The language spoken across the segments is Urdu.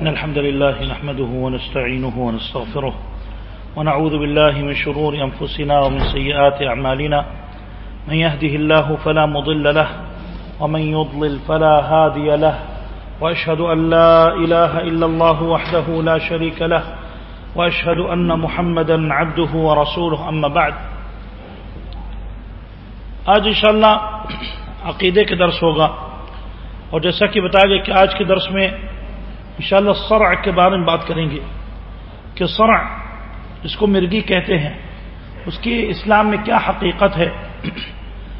إن الحمد لله نحمده ونستعينه ونستغفره ونعوذ بالله من شرور أنفسنا ومن سيئات أعمالنا من يهده الله فلا مضل له ومن يضلل فلا هادي له وأشهد أن لا إله إلا الله وحده لا شريك له وأشهد أن محمدا عبده ورسوله أما بعد آج انشاءاللہ عقیدے کے درس ہوگا اور جیسا کہ بتایا گیا کہ آج کے درس میں انشاءاللہ شاء کے بارے میں بات کریں گے کہ سرع جس کو مرگی کہتے ہیں اس کی اسلام میں کیا حقیقت ہے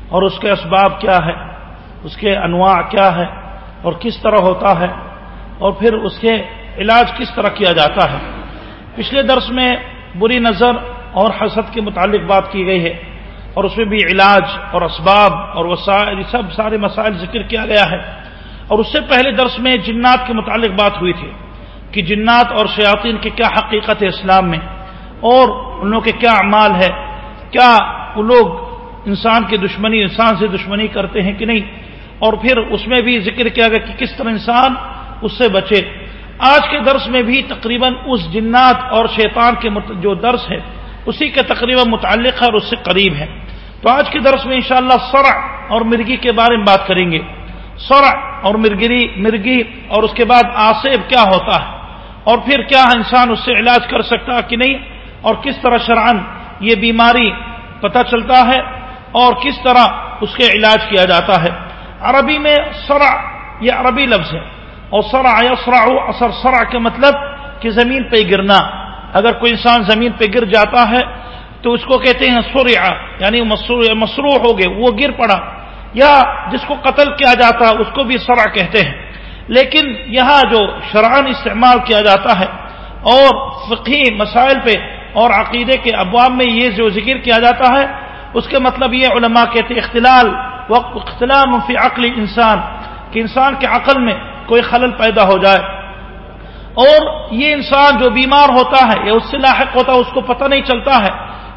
اور اس کے اسباب کیا ہے اس کے انواع کیا ہے اور کس طرح ہوتا ہے اور پھر اس کے علاج کس طرح کیا جاتا ہے پچھلے درس میں بری نظر اور حسد کے متعلق بات کی گئی ہے اور اس میں بھی علاج اور اسباب اور وسائل سب سارے مسائل ذکر کیا گیا ہے اور اس سے پہلے درس میں جنات کے متعلق بات ہوئی تھی کہ جنات اور شیاطین کی کیا حقیقت ہے اسلام میں اور ان لوگوں کے کیا اعمال ہے، کیا وہ لوگ انسان کی دشمنی، انسان سے دشمنی کرتے ہیں کہ نہیں؟ اور پھر اس میں بھی ذکر کیا گیا کہ کس طرح انسان اس سے بچے۔ آج کے درس میں بھی تقریباً اس جنات اور شیطان کے جو درس ہے، اسی کے تقریباً متعلق ہے اور اس سے قریب ہے۔ تو آج کے درس میں انشاءاللہ شاء اور مرگی کے بارے میں بات کریں گے۔ سرع اور مرگری مرگی اور اس کے بعد آصب کیا ہوتا ہے؟ اور پھر کیا انسان اس سے علاج کر سکتا ہے کہ نہیں؟ اور کس طرح شرعن یہ بیماری پتہ چلتا ہے؟ اور کس طرح اس کے علاج کیا جاتا ہے؟ عربی میں سرع، یہ عربی لفظ ہے۔ اور سرع یسرع، اثر سرع کا مطلب کہ زمین پہ گرنا۔ اگر کوئی انسان زمین پہ گر جاتا ہے تو اس کو کہتے ہیں سرع یعنی مصروع ہو گئے، وہ گر پڑا۔ یا جس کو قتل کیا جاتا ہے، اس کو بھی سرع کہتے ہیں۔ لیکن یہاں جو شرعن استعمال کیا جاتا ہے اور فقی مسائل پہ اور عقیدے کے ابواب میں یہ جو ذکر کیا جاتا ہے، اس کے مطلب یہ علماء کہتے اختلال، وقت، اختلام فی عقل انسان، کہ انسان کے عقل میں کوئی خلل پیدا ہو جائے۔ اور یہ انسان جو بیمار ہوتا ہے، یا اس سے لاحق ہوتا ہے، اس کو پتہ نہیں چلتا ہے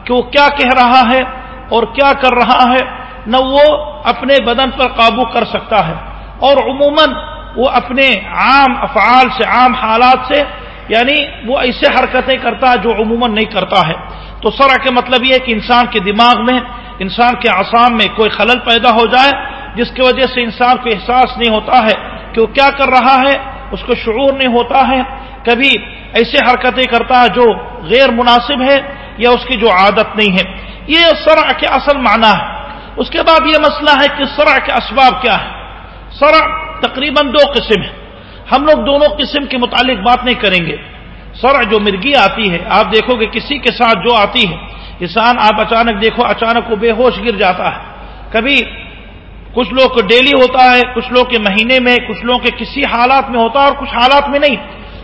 کہ وہ کیا کہہ رہا ہے اور کیا کر رہا ہے، نہ وہ اپنے بدن پر قابو کر سکتا ہے اور عموماً وہ اپنے عام افعال سے، عام حالات سے یعنی وہ ایسے حرکتیں کرتا ہے جو عموماً نہیں کرتا ہے۔ تو سرا کے مطلب یہ ہے کہ انسان کے دماغ میں، انسان کے آسام میں کوئی خلل پیدا ہو جائے، جس کی وجہ سے انسان کو احساس نہیں ہوتا ہے کہ وہ کیا کر رہا ہے، اس کو شعور نہیں ہوتا ہے۔ کبھی ایسے حرکتیں کرتا ہے جو غیر مناسب ہے یا اس کی جو عادت نہیں ہے۔ یہ سرع کے اصل معنی ہے۔ اس کے بعد یہ مسئلہ ہے کہ سرع کے اسباب کیا ہے سرع تقریباً دو قسم ہے ہم لوگ دونوں قسم کے متعلق بات نہیں کریں گے۔ سرع جو مرگی آتی ہے، آپ دیکھو گے کسی کے ساتھ جو آتی ہے، انسان آپ اچانک دیکھو، اچانک وہ بے ہوش گر جاتا ہے۔ کبھی کچھ لوگ کو ڈیلی ہوتا ہے، کچھ لوگ کے مہینے میں، کچھ لوگوں کے کسی حالات میں ہوتا ہے اور کچھ حالات میں نہیں۔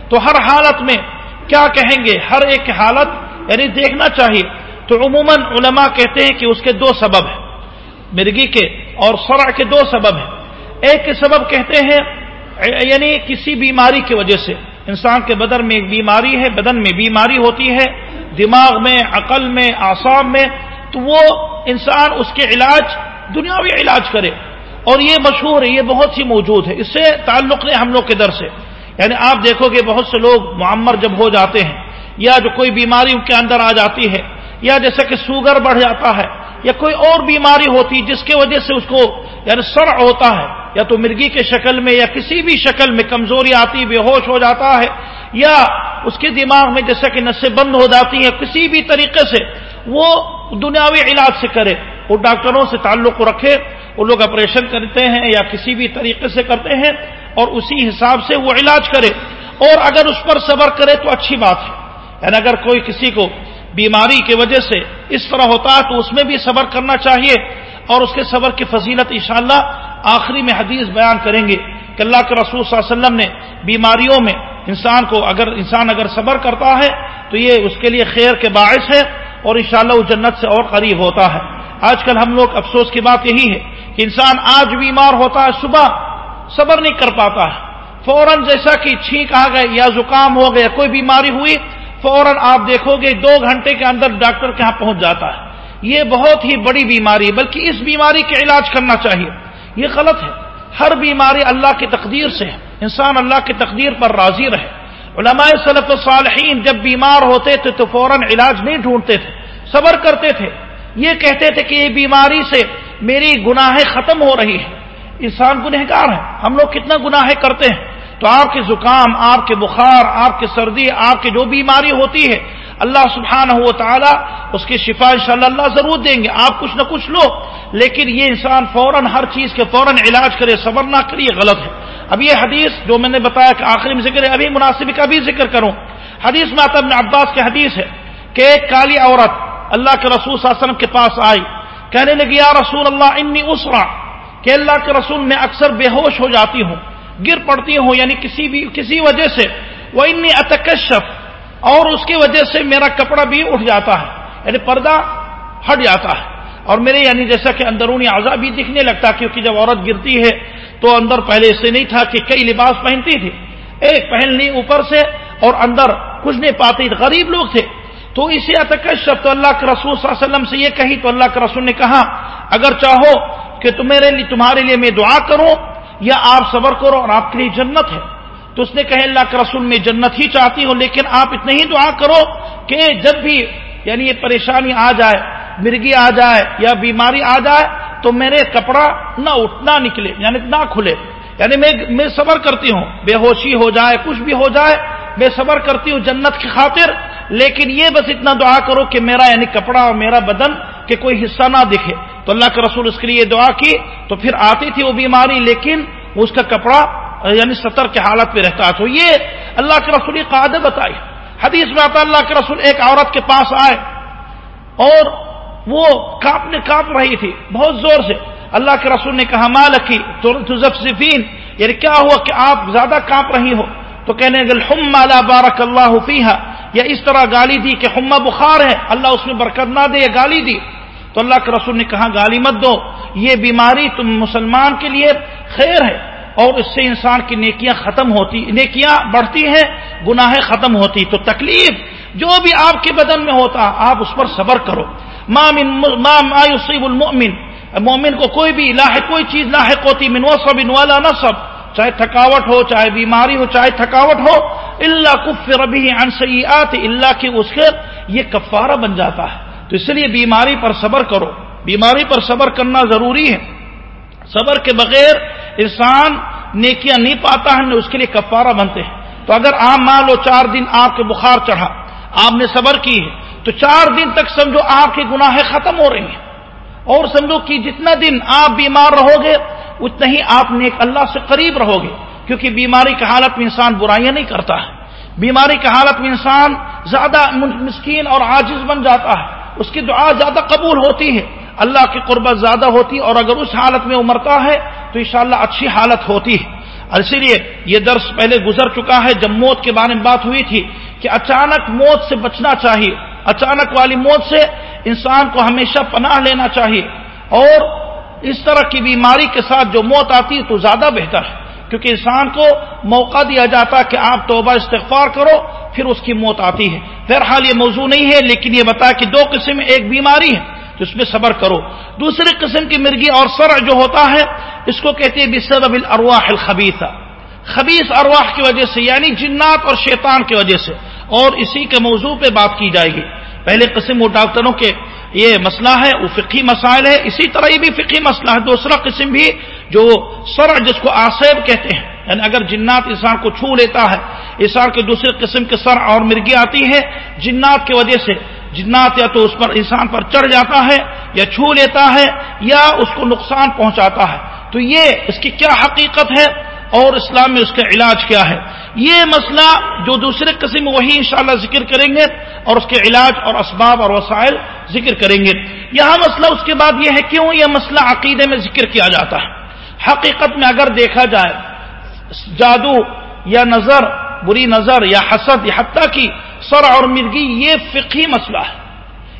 تو ہر حالت میں کیا کہیں گے؟ ہر ایک حالت یعنی دیکھنا چاہیے۔ تو عموماً علماء کہتے ہیں کہ اس کے دو سبب ہیں۔ مرگی کے اور سرع کے دو سبب ہیں۔ ایک کے سبب کہتے ہیں یعنی کسی بیماری کی وجہ سے۔ انسان کے بدن میں ایک بیماری ہے، بدن میں بیماری ہوتی ہے، دماغ میں، عقل میں آسام میں، تو وہ انسان اس کے علاج، دنیاوی علاج کرے۔ اور یہ مشہور ہے یہ بہت ہی موجود ہے۔ اس سے تعلق نہیں ہم لوگ کے در سے۔ یعنی آپ دیکھو گے بہت سے لوگ معمر جب ہو جاتے ہیں، یا جو کوئی بیماری ان کے اندر آ جاتی ہے، یا جیسا کہ سوگر بڑھ جاتا ہے یا کوئی اور بیماری ہوتی جس کی وجہ سے اس کو یعنی سر ہوتا ہے، یا تو مرگی کے شکل میں یا کسی بھی شکل میں کمزوری آتی، بے ہوش ہو جاتا ہے، یا اس کے دماغ میں جیسا کہ نسیں بند ہو جاتی ہیں، کسی بھی طریقے سے وہ دنیاوی علاج سے کرے، وہ ڈاکٹروں سے تعلق رکھے، وہ لوگ آپریشن کرتے ہیں یا کسی بھی طریقے سے کرتے ہیں اور اسی حساب سے وہ علاج کرے۔ اور اگر اس پر صبر کرے تو اچھی بات ہے۔ یعنی اگر کوئی کسی کو بیماری کی وجہ سے اس طرح ہوتا ہے تو اس میں بھی صبر کرنا چاہیے اور اس کے صبر کی فضیلت انشاءاللہ آخری میں حدیث بیان کریں گے کہ اللہ کے رسول صلی اللہ علیہ وسلم نے بیماریوں میں انسان کو اگر انسان اگر صبر کرتا ہے تو یہ اس کے لیے خیر کے باعث ہے اور انشاءاللہ وہ جنت سے اور قریب ہوتا ہے۔ آج کل ہم لوگ افسوس کی بات یہی ہے کہ انسان آج بیمار ہوتا ہے صبح صبر نہیں کر پاتا ہے۔ فوراً جیسا کہ چھینک آ گئے یا زکام ہو گیا کوئی بیماری ہوئی فوراً آپ دیکھو گے دو گھنٹے کے اندر ڈاکٹر کے پہنچ جاتا ہے۔ یہ بہت ہی بڑی بیماری ہے، بلکہ اس بیماری کا علاج کرنا چاہیے۔ یہ غلط ہے۔ ہر بیماری اللہ کی تقدیر سے ہے۔ انسان اللہ کی تقدیر پر راضی رہے۔ علماء صلف صالحین جب بیمار ہوتے تھے تو فوراً علاج نہیں ڈھونڈتے تھے، صبر کرتے تھے۔ یہ کہتے تھے کہ یہ بیماری سے میری گناہیں ختم ہو رہی ہے انسان گنہگار ہے۔ ہم لوگ کتنا گناہ کرتے ہیں۔ تو آپ کے زکام، آپ کے بخار، آپ کے سردی، آپ کی جو بیماری ہوتی ہے، اللہ سبحانہ ہو تعالیٰ اس کی شفا ان اللہ ضرور دیں گے۔ آپ کچھ نہ کچھ لو، لیکن یہ انسان فوراً ہر چیز کے فوراً علاج کرے، صبر نہ کرے، یہ غلط ہے۔ اب یہ حدیث جو میں نے بتایا کہ آخری میں ذکر ہے، ابھی مناسب کا بھی ذکر کروں۔ حدیث میں ابن عباس کی حدیث ہے کہ ایک کالی عورت اللہ کے رسول صلی اللہ علیہ وسلم کے پاس آئی۔ کہنے لگی، یا رسول اللہ، انی اسرا کہ اللہ کے رسول میں اکثر بے ہوش ہو جاتی ہوں۔ گر پڑتی ہوں یعنی کسی بھی کسی وجہ سے۔ وہ انی اتکشف اور اس کی وجہ سے میرا کپڑا بھی اٹھ جاتا ہے۔ یعنی پردہ ہٹ جاتا ہے۔ اور میرے یعنی جیسا کہ اندرونی اعضا بھی دکھنے لگتا، کیونکہ جب عورت گرتی ہے تو اندر پہلے سے نہیں تھا کہ کئی لباس پہنتی تھی۔ ایک پہن لی اوپر سے اور اندر کچھ نہیں پاتی غریب لوگ تھے۔ تو اسی اتکشف تو اللہ کے رسول صلی اللہ علیہ وسلم سے یہ کہی، تو اللہ کے رسول نے کہا، اگر چاہو کہ تمہارے لیے تمہارے لیے میں دعا کروں یا آپ صبر کرو اور آپ کے لیے جنت ہے۔ تو اس نے کہے اللہ کے رسول میں جنت ہی چاہتی ہوں، لیکن آپ اتنے ہی دعا کرو کہ جب بھی یعنی یہ پریشانی آ جائے، مرگی آ جائے یا بیماری آ جائے، تو میرے کپڑا نہ اٹھنا نکلے یعنی نہ کھلے۔ یعنی میں میں صبر کرتی ہوں، بے ہوشی ہو جائے، کچھ بھی ہو جائے، میں صبر کرتی ہوں جنت کی خاطر۔ لیکن یہ بس اتنا دعا کرو کہ میرا یعنی کپڑا اور میرا بدن کے کوئی حصہ نہ دکھے۔ تو اللہ کے رسول اس کے لیے دعا کی تو پھر آتی تھی وہ بیماری لیکن اس کا کپڑا یعنی سطر کے حالت پہ رہتا تو یہ اللہ کے رسول قاعدہ بتائی۔ حدیث میں آتا اللہ کے رسول ایک عورت کے پاس آئے اور وہ کاپنے کاپ رہی تھی، بہت زور سے۔ اللہ کے رسول نے کہا، مالکی تزفزفین یعنی کیا ہوا کہ آپ زیادہ کانپ رہی ہو؟ تو کہنے گل ہم مالا بارک اللہ فیحا یا اس طرح گالی دی کہ ہما بخار ہے۔ اللہ اس میں برکت نہ دے، گالی دی۔ تو اللہ کے رسول نے کہا، گالی مت دو، یہ بیماری تم مسلمان کے لیے خیر ہے اور اس سے انسان کی نیکیاں ختم ہوتی، نیکیاں بڑھتی ہیں، گناہیں ختم ہوتی، تو تکلیف جو بھی آپ کے بدن میں ہوتا، آپ اس پر صبر کرو۔ ما يصيب المؤمن۔ مومن کو کوئی بھی لاحق، کوئی چیز لاحق ہوتی، من وصب والا نصب، چاہے تھکاوٹ ہو، چاہے بیماری ہو، چاہے تھکاوٹ ہو اللہ کفر به عن سیئات، اللہ کے اس کے یہ کفارہ بن جاتا ہے۔ تو اس لیے بیماری پر صبر کرو۔ بیماری پر صبر کرنا ضروری ہے۔ صبر کے بغیر انسان نیکیاں نہیں پاتا ہے اس کے لیے کفارہ بنتے ہیں۔ تو اگر آپ مان لو چار دن آپ کے بخار چڑھا، آپ نے صبر کی ہے، تو چار دن تک سمجھو آپ کے گناہ ختم ہو رہی ہیں۔ اور سمجھو کہ جتنا دن آپ بیمار رہو گے، اتنا ہی آپ نیک اللہ سے قریب رہو گے۔ کیونکہ بیماری کی حالت میں انسان برائیاں نہیں کرتا ہے۔ بیماری کی حالت میں انسان زیادہ مسکین اور عاجز بن جاتا ہے۔ اس کی دعا زیادہ قبول ہوتی ہے اللہ کی قربت زیادہ ہوتی اور اگر اس حالت میں امرتا ہے تو انشاءاللہ اچھی حالت ہوتی ہے۔ اور اسی لیے یہ درس پہلے گزر چکا ہے جب موت کے بارے میں بات ہوئی تھی کہ اچانک موت سے بچنا چاہیے۔ اچانک والی موت سے انسان کو ہمیشہ پناہ لینا چاہیے۔ اور اس طرح کی بیماری کے ساتھ جو موت آتی ہے تو زیادہ بہتر ہے۔ کیونکہ انسان کو موقع دیا جاتا کہ آپ توبہ استغفار کرو، پھر اس کی موت آتی ہے۔ بہرحال یہ موضوع نہیں ہے، لیکن یہ بتا کہ دو قسم ایک بیماری ہے، تو اس میں صبر کرو۔ دوسری قسم کی مرغی اور سر جو ہوتا ہے، اس کو کہتے ہیں بسبب الارواح الخبیثہ۔ خبیص ارواح کی وجہ سے یعنی جنات اور شیطان کی وجہ سے۔ اور اسی کے موضوع پہ بات کی جائے گی۔ پہلے قسم وہ ڈاکٹروں کے یہ مسئلہ ہے، وہ فقی مسائل ہے، اسی طرح یہ بھی فقی مسئلہ ہے۔ دوسرا قسم بھی جو سر جس کو آسیب کہتے ہیں یعنی اگر جنات انسان کو چھو لیتا ہے، انسان کے دوسرے قسم کے سر اور مرغی آتی ہے جنات کی وجہ سے جنات یا تو اس پر انسان پر چڑھ جاتا ہے یا چھو لیتا ہے یا اس کو نقصان پہنچاتا ہے۔ تو یہ اس کی کیا حقیقت ہے اور اسلام میں اس کا علاج کیا ہے؟ یہ مسئلہ جو دوسرے قسم، وہی انشاءاللہ ذکر کریں گے اور اس کے علاج اور اسباب اور وسائل ذکر کریں گے۔ یہاں مسئلہ اس کے بعد یہ ہے، کیوں یہ مسئلہ عقیدے میں ذکر کیا جاتا ہے؟ حقیقت میں اگر دیکھا جائے، جادو یا نظر، بری نظر یا حسد یا حتیٰ کی سر اور مرگی، یہ فقہی مسئلہ ہے۔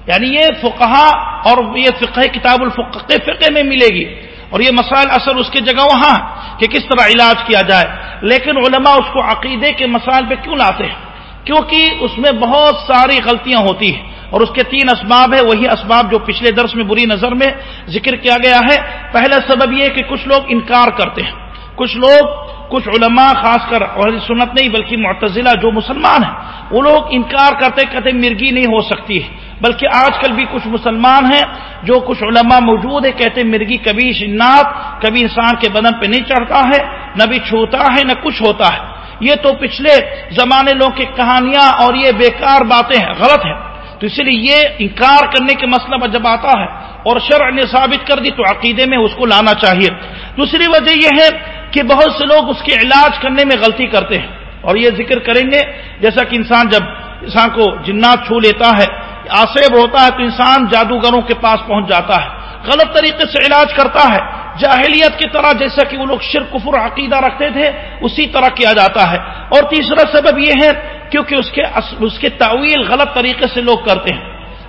یعنی یہ فقہ اور یہ فقہ کتاب الفقہ فقہ میں ملے گی۔ اور یہ مسائل اثر اس کی جگہ وہاں کہ کس طرح علاج کیا جائے۔ لیکن علماء اس کو عقیدے کے مسائل پہ کیوں لاتے ہیں؟ کیونکہ اس میں بہت ساری غلطیاں ہوتی ہیں۔ اور اس کے تین اسباب ہے وہی اسباب جو پچھلے درس میں بری نظر میں ذکر کیا گیا ہے۔ پہلا سبب یہ کہ کچھ لوگ انکار کرتے ہیں۔ کچھ لوگ، کچھ علماء خاص کر اور سنت نہیں، بلکہ معتزلہ جو مسلمان ہیں، وہ لوگ انکار کرتے کہتے مرگی نہیں ہو سکتی ہے۔ بلکہ آج کل بھی کچھ مسلمان ہیں جو کچھ علماء موجود ہے کہتے مرگی کبھی شنات کبھی انسان کے بدن پہ نہیں چڑھتا ہے، نہ بھی چھوتا ہے، نہ کچھ ہوتا ہے۔ یہ تو پچھلے زمانے لوگ کی کہانیاں اور یہ بیکار باتیں ہیں، غلط ہیں۔ تو اس لیے یہ انکار کرنے کے مسئلہ جب آتا ہے اور شرع نے ثابت کر دی تو عقیدے میں اس کو لانا چاہیے۔ دوسری وجہ یہ ہے کہ بہت سے لوگ اس کے علاج کرنے میں غلطی کرتے ہیں اور یہ ذکر کریں گے۔ جیسا کہ انسان جب انسان کو جنات چھو لیتا ہے آسیب ہوتا ہے تو انسان جادوگروں کے پاس پہنچ جاتا ہے۔ غلط طریقے سے علاج کرتا ہے۔ جاہلیت کی طرح جیسا کہ وہ لوگ شرک، کفر عقیدہ رکھتے تھے، اسی طرح کیا جاتا ہے۔ اور تیسرا سبب یہ ہے کیونکہ اس کے اس کے تعویل غلط طریقے سے لوگ کرتے ہیں۔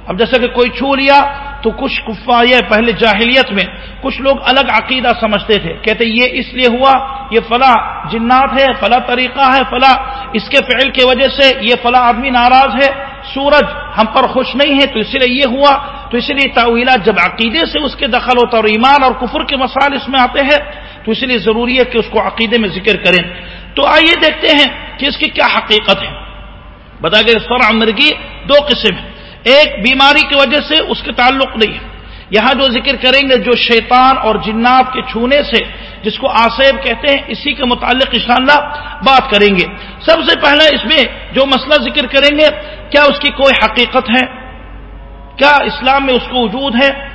اب جیسا کہ کوئی چھو لیا تو کچھ کفا یہ پہلے جاہلیت میں، کچھ لوگ الگ عقیدہ سمجھتے تھے، کہتے یہ اس لیے ہوا، یہ فلاں جنات ہے، فلاں طریقہ ہے، فلاں اس کے فعل کی وجہ سے یہ فلاں آدمی ناراض ہے، سورج ہم پر خوش نہیں ہے، تو اس لیے یہ ہوا، تو اس لیے تعویلات جب عقیدے سے اس کے دخل ہوتا اور ایمان اور کفر کے مسائل اس میں آتے ہیں، تو اس لیے ضروری ہے کہ اس کو عقیدے میں ذکر کریں۔ تو آئیے دیکھتے ہیں کہ اس کی کیا حقیقت ہے۔ بتا گئے سر مرگی دو قسم ہیں۔ ایک بیماری کی وجہ سے اس کے تعلق نہیں ہے۔ یہاں جو ذکر کریں گے جو شیطان اور جنات کے چھونے سے، جس کو آسیب کہتے ہیں، اسی کے متعلق ان اللہ بات کریں گے۔ سب سے پہلے اس میں جو مسئلہ ذکر کریں گے، کیا اس کی کوئی حقیقت ہے؟ کیا اسلام میں اس کو وجود ہے؟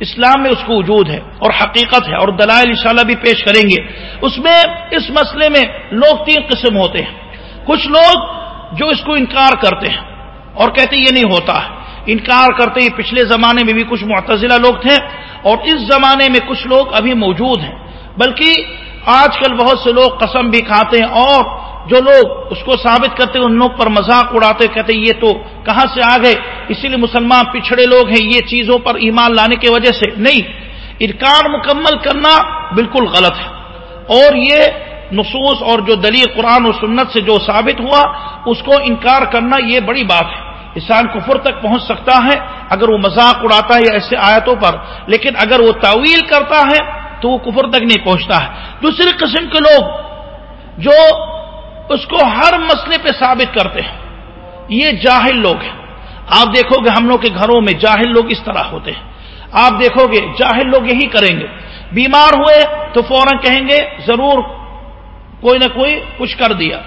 اسلام میں اس کو وجود ہے اور حقیقت ہے اور دلائل انشاءاللہ بھی پیش کریں گے۔ اس میں، اس مسئلے میں لوگ تین قسم ہوتے ہیں۔ کچھ لوگ جو اس کو انکار کرتے ہیں۔ اور کہتے یہ نہیں ہوتا۔ انکار کرتے ہی پچھلے زمانے میں بھی کچھ معتزلہ لوگ تھے اور اس زمانے میں کچھ لوگ ابھی موجود ہیں۔ بلکہ آج کل بہت سے لوگ قسم بھی کھاتے ہیں اور جو لوگ اس کو ثابت کرتے ان لوگ پر مذاق اڑاتے کہتے یہ تو کہاں سے آ گئے؟ اسی لیے مسلمان پچھڑے لوگ ہیں، یہ چیزوں پر ایمان لانے کی وجہ سے۔ نہیں، انکار مکمل کرنا بالکل غلط ہے۔ اور یہ نصوص اور جو دلیل قرآن و سنت سے جو ثابت ہوا، اس کو انکار کرنا یہ بڑی بات ہے۔ انسان کفر تک پہنچ سکتا ہے اگر وہ مذاق اڑاتا ہے ایسے آیتوں پر، لیکن اگر وہ تعویل کرتا ہے تو وہ کفر تک نہیں پہنچتا ہے۔ دوسری قسم کے لوگ جو اس کو ہر مسئلے پہ ثابت کرتے ہیں، یہ جاہل لوگ ہیں۔ آپ دیکھو گے ہم لوگ کے گھروں میں جاہل لوگ اس طرح ہوتے ہیں۔ آپ دیکھو گے جاہل لوگ یہی کریں گے۔ بیمار ہوئے تو فوراً کہیں گے، ضرور کوئی نہ کوئی کچھ کر دیا۔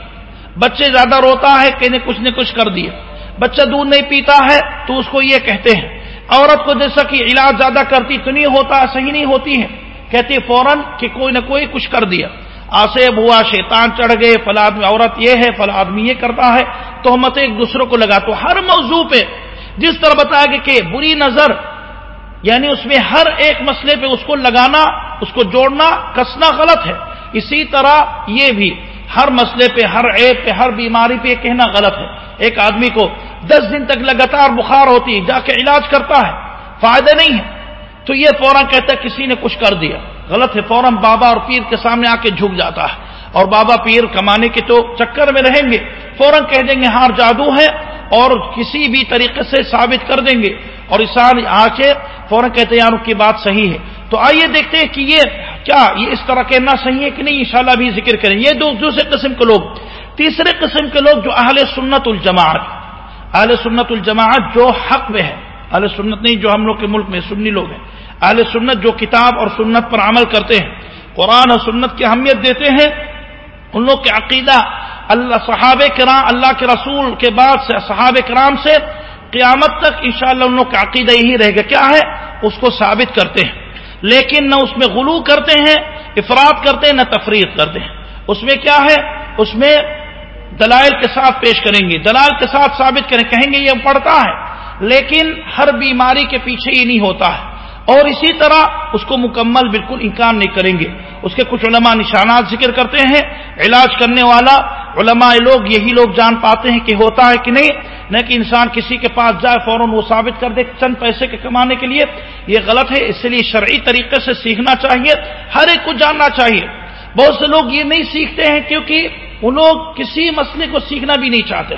بچے زیادہ روتا ہے کہ نے کچھ نہ کچھ کر دیا۔ بچہ دودھ نہیں پیتا ہے تو اس کو یہ کہتے ہیں، عورت کو جیسا کہ علاج زیادہ کرتی تو نہیں ہوتا، صحیح نہیں ہوتی ہے کہتی فوراً کہ کوئی نہ کوئی کچھ کر دیا۔ آسیب ہوا شیطان چڑھ گئے فلا آدمی، عورت یہ ہے فلا آدمی یہ کرتا ہے۔ تو ہم ایک دوسرے کو لگا تو ہر موضوع پہ جس طرح بتایا گیا کہ بری نظر یعنی اس میں ہر ایک مسئلے پہ اس کو لگانا، اس کو جوڑنا، کسنا غلط ہے۔ اسی طرح یہ بھی۔ ہر مسئلے پہ، ہر عیب پہ، ہر بیماری پہ یہ کہنا غلط ہے۔ ایک آدمی کو دس دن تک لگاتار بخار ہوتی ہے جا کے علاج کرتا ہے، فائدہ نہیں ہے۔ تو یہ فوراً کہتا ہے، کسی نے کچھ کر دیا۔ غلط ہے، فوراً بابا اور پیر کے سامنے آ کے جھک جاتا ہے۔ اور بابا پیر کمانے کے تو چکر میں رہیں گے۔ فوراً کہہ دیں گے ہار جادو ہے۔ اور کسی بھی طریقے سے ثابت کر دیں گے۔ اور انسان آ کے فوراً کہتے ہیں، یار کی بات صحیح ہے۔ تو آئیے دیکھتے ہیں کہ یہ کیا یہ اس طرح کہنا صحیح ہے کہ نہیں؟ انشاءاللہ بھی ذکر کریں۔ یہ دو دوسرے قسم کے لوگ، تیسرے قسم کے لوگ جو اہل سنت الجماعت اہل سنت الجماعت جو حق میں ہے اہل سنت نہیں جو ہم لوگ کے ملک میں سنی لوگ ہیں۔ اہل سنت جو کتاب اور سنت پر عمل کرتے ہیں۔ قرآن اور سنت کی اہمیت دیتے ہیں۔ ان لوگ کے عقیدہ اللہ صحاب کرام، اللہ کے رسول کے بعد سے صحاب کرام سے قیامت تک انشاءاللہ ان لوگ کا عقیدہ یہی رہے گا۔ کیا ہے؟ اس کو ثابت کرتے ہیں۔ لیکن نہ اس میں غلو کرتے ہیں، افراد کرتے ہیں، نہ تفریح کرتے ہیں۔ اس میں کیا ہے؟ اس میں دلائل کے ساتھ پیش کریں گے۔ دلائل کے ساتھ ثابت کریں، کہیں گے یہ پڑتا ہے، لیکن ہر بیماری کے پیچھے ہی نہیں ہوتا ہے۔ اور اسی طرح اس کو مکمل بالکل انکار نہیں کریں گے۔ اس کے کچھ علماء نشانات ذکر کرتے ہیں۔ علاج کرنے والا، علماء لوگ، یہی لوگ جان پاتے ہیں کہ ہوتا ہے کہ نہیں۔ نہ کہ انسان کسی کے پاس جائے فوراً وہ ثابت کر دے چند پیسے کے کمانے کے لیے۔ یہ غلط ہے، اس لیے شرعی طریقے سے سیکھنا چاہیے، ہر ایک کو جاننا چاہیے۔ بہت سے لوگ یہ نہیں سیکھتے ہیں کیونکہ وہ لوگ کسی مسئلے کو سیکھنا بھی نہیں چاہتے۔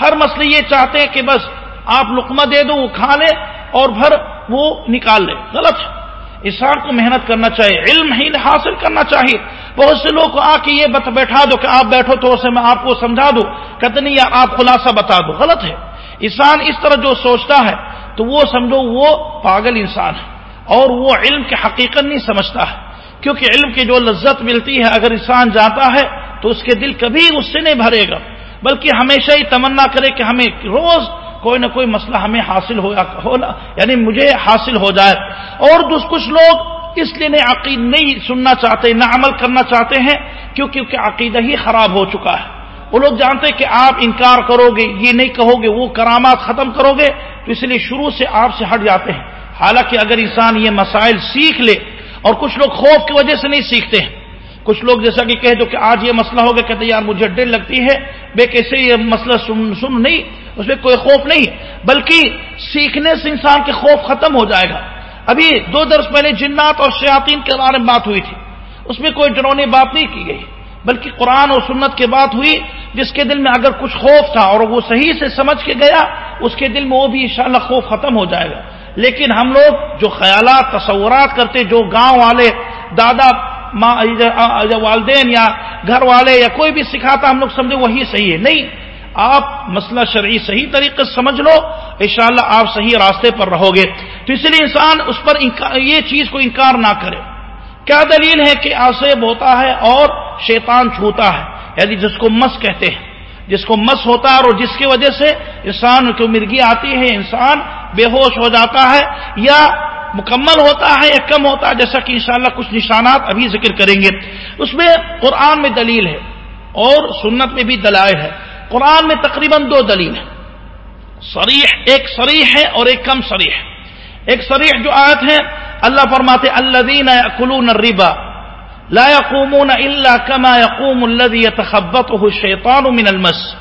ہر مسئلے یہ چاہتے ہیں کہ بس آپ لقمہ دے دو، وہ کھا لے اور بھر وہ نکال لے۔ غلط ہے۔ انسان کو محنت کرنا چاہیے، علم ہی حاصل کرنا چاہیے۔ بہت سے لوگ کو آ کے یہ بیٹھا دو کہ آپ بیٹھو تو اسے میں آپ کو سمجھا دوں، کہتے نہیں یا آپ خلاصہ بتا دو۔ غلط ہے۔ انسان اس طرح جو سوچتا ہے، تو وہ سمجھو وہ پاگل انسان ہے۔ اور وہ علم کے حقیقت نہیں سمجھتا ہے۔ کیونکہ علم کی جو لذت ملتی ہے، اگر انسان جاتا ہے، تو اس کے دل کبھی اس سے نہیں بھرے گا۔ بلکہ ہمیشہ ہی تمنا کرے کہ ہمیں روز کوئی نہ کوئی مسئلہ ہمیں حاصل ہونا یعنی مجھے حاصل ہو جائے۔ اور کچھ لوگ اس لیے نہیں عقید نہیں سننا چاہتے، نہ عمل کرنا چاہتے ہیں، کیونکہ عقیدہ ہی خراب ہو چکا ہے۔ وہ لوگ جانتے کہ آپ انکار کرو گے، یہ نہیں کہو گے، وہ کرامات ختم کرو گے، تو اس لیے شروع سے آپ سے ہٹ جاتے ہیں۔ حالانکہ اگر انسان یہ مسائل سیکھ لے اور کچھ لوگ خوف کی وجہ سے نہیں سیکھتے ہیں کچھ لوگ جیسا کہ کہہ دو کہ آج یہ مسئلہ ہوگا کہتے یار مجھے ڈر لگتی ہے، بے کیسے یہ مسئلہ سن سن نہیں، اس میں کوئی خوف نہیں بلکہ سیکھنے سے انسان کے خوف ختم ہو جائے گا۔ ابھی دو درس پہلے جنات اور شیاطین کے بارے میں بات ہوئی تھی۔ اس میں کوئی ڈرونی بات نہیں کی گئی۔ بلکہ قرآن اور سنت کی بات ہوئی، جس کے دل میں اگر کچھ خوف تھا اور وہ صحیح سے سمجھ کے گیا، اس کے دل میں وہ بھی انشاءاللہ خوف ختم ہو جائے گا۔ لیکن ہم لوگ جو خیالات، تصورات کرتے، جو گاؤں والے دادا والدین یا گھر والے یا کوئی بھی سکھاتا ہم لوگ سمجھے وہی صحیح ہے۔ نہیں، آپ مسئلہ شرعی صحیح طریقے سے سمجھ لو، انشاءاللہ آپ صحیح راستے پر رہو گے۔ تو اس لیے انسان اس پر یہ چیز کو انکار نہ کرے۔ کیا دلیل ہے کہ آسیب ہوتا ہے اور شیطان چھوتا ہے؟ یعنی جس کو مس کہتے ہیں۔ جس کو مس ہوتا ہے اور جس کی وجہ سے انسان کو مرگی آتی ہے، انسان بے ہوش ہو جاتا ہے۔ یا مکمل ہوتا ہے یا کم ہوتا ہے، جیسا کہ انشاءاللہ کچھ نشانات ابھی ذکر کریں گے۔ اس میں قرآن میں دلیل ہے اور سنت میں بھی دلائل ہے۔ قرآن میں تقریباً دو دلیل ہیں۔ سریح ایک سریح ہے اور ایک کم سریح ایک سریح جو آیت ہے، اللہ فرماتے اللہ دین کلو نربا لا يقومون الا كما يقوم الذي يتخبطه الشيطان من المس۔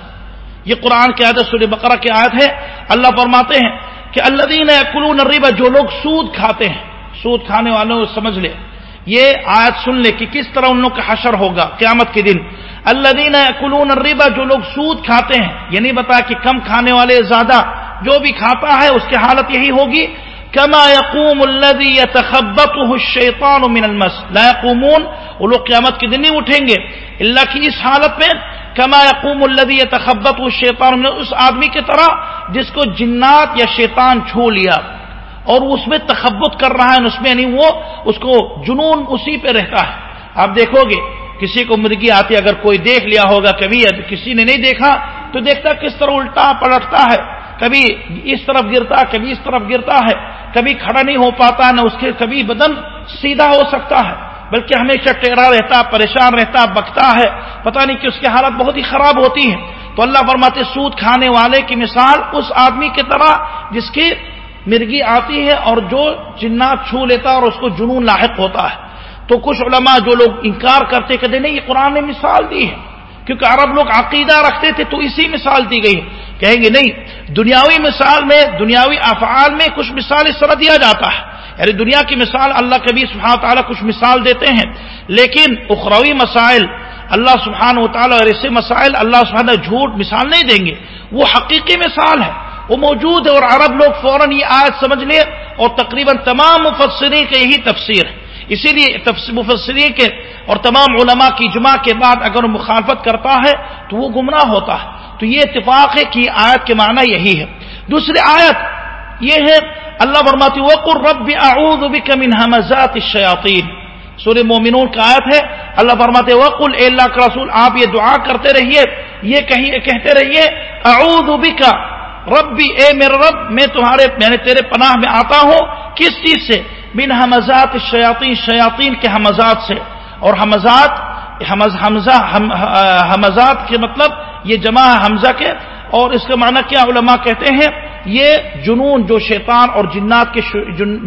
یہ قرآن کی عادت سورہ بقرہ کی آیت ہے۔ اللہ فرماتے ہیں کہ اللہ دین کلون الربا، جو لوگ سود کھاتے ہیں، سود کھانے والوں، سمجھ لے، یہ آیت سن لے کہ کس طرح ان لوگ کا حشر ہوگا قیامت کے دن۔ اللہ دین کلون الربا، جو لوگ سود کھاتے ہیں یہ نہیں بتا کہ کم کھانے والے زیادہ جو بھی کھاتا ہے، اس کی حالت یہی ہوگی۔ کما یقوم الذي يتخبطه الشيطان من المس۔ لا يقومون وہ لوگ قیامت کے دن نہیں اٹھیں گے۔ اللہ کی اس حالت میں کما یقوم الذي يتخبطه الشيطان من اس آدمی کی طرح جس کو جنات یا شیطان چھو لیا، اور اس میں تخبت کر رہا ہے، اس میں یعنی وہ اس کو جنون اسی پہ رہتا ہے۔ آپ دیکھو گے، کسی کو مرغی آتی، اگر کوئی دیکھ لیا ہوگا، کبھی کسی نے نہیں دیکھا، تو دیکھتا کس طرح الٹا پلٹتا ہے۔ کبھی اس طرف گرتا، کبھی اس طرف گرتا ہے۔ کبھی کھڑا نہیں ہو پاتا، نہ اس کے کبھی بدن سیدھا ہو سکتا ہے۔ بلکہ ہمیشہ ٹیڑھا رہتا، پریشان رہتا، بکتا ہے۔ پتہ نہیں کہ اس کی حالت بہت ہی خراب ہوتی ہے۔ تو اللہ فرماتے سود کھانے والے کی مثال اس آدمی کی طرح جس کی مرگی آتی ہے اور جو جنات چھو لیتا اور اس کو جنون لاحق ہوتا ہے۔ تو کچھ علماء جو لوگ انکار کرتے کہتے نہیں، یہ قرآن نے مثال دی ہے۔ کیونکہ عرب لوگ عقیدہ رکھتے تھے تو اسی مثال دی گئی کہیں گے، نہیں، دنیاوی مثال میں، دنیاوی افعال میں کچھ مثال اس طرح دیا جاتا ہے۔ یعنی دنیا کی مثال اللہ کبھی سبحانہ تعالیٰ کچھ مثال دیتے ہیں لیکن اخروی مسائل اللہ سبحان و تعالیٰ اور ایسے مسائل اللہ سبحانہ جھوٹ مثال نہیں دیں گے، وہ حقیقی مثال ہے۔ وہ موجود ہے اور عرب لوگ فوراً یہ آیت سمجھ لے اور تقریباً تمام مفسرین کے یہی تفسیر ہے۔ اسی لیے مفسرین کے اور تمام علماء کی جمع کے بعد اگر مخالفت کرتا ہے تو وہ گمراہ ہوتا ہے۔ تو یہ اتفاق ہے کہ آیت کے معنی یہی ہے۔ دوسری آیت یہ ہے، اللہ برماتی وقر رب اعوذ بک من حمزات الشیاطین سورہ مومنون کا آیت ہے، اللہ فرماتے وقل اے اللہ کا رسول، آپ یہ دعا کرتے رہیے، یہ کہیے کہتے رہیے اعوذ بک ربی اے میرے رب، میں تمہارے، میں نے تیرے پناہ میں آتا ہوں، کس چیز سے؟ من حمزات الشیاطین شیاطین کے حمزات سے۔ اور حمزات حمزہ حمزات کے مطلب یہ جمع ہے حمزہ کے۔ اور اس کا معنی کیا علماء کہتے ہیں؟ یہ جنون جو شیطان اور جنات کے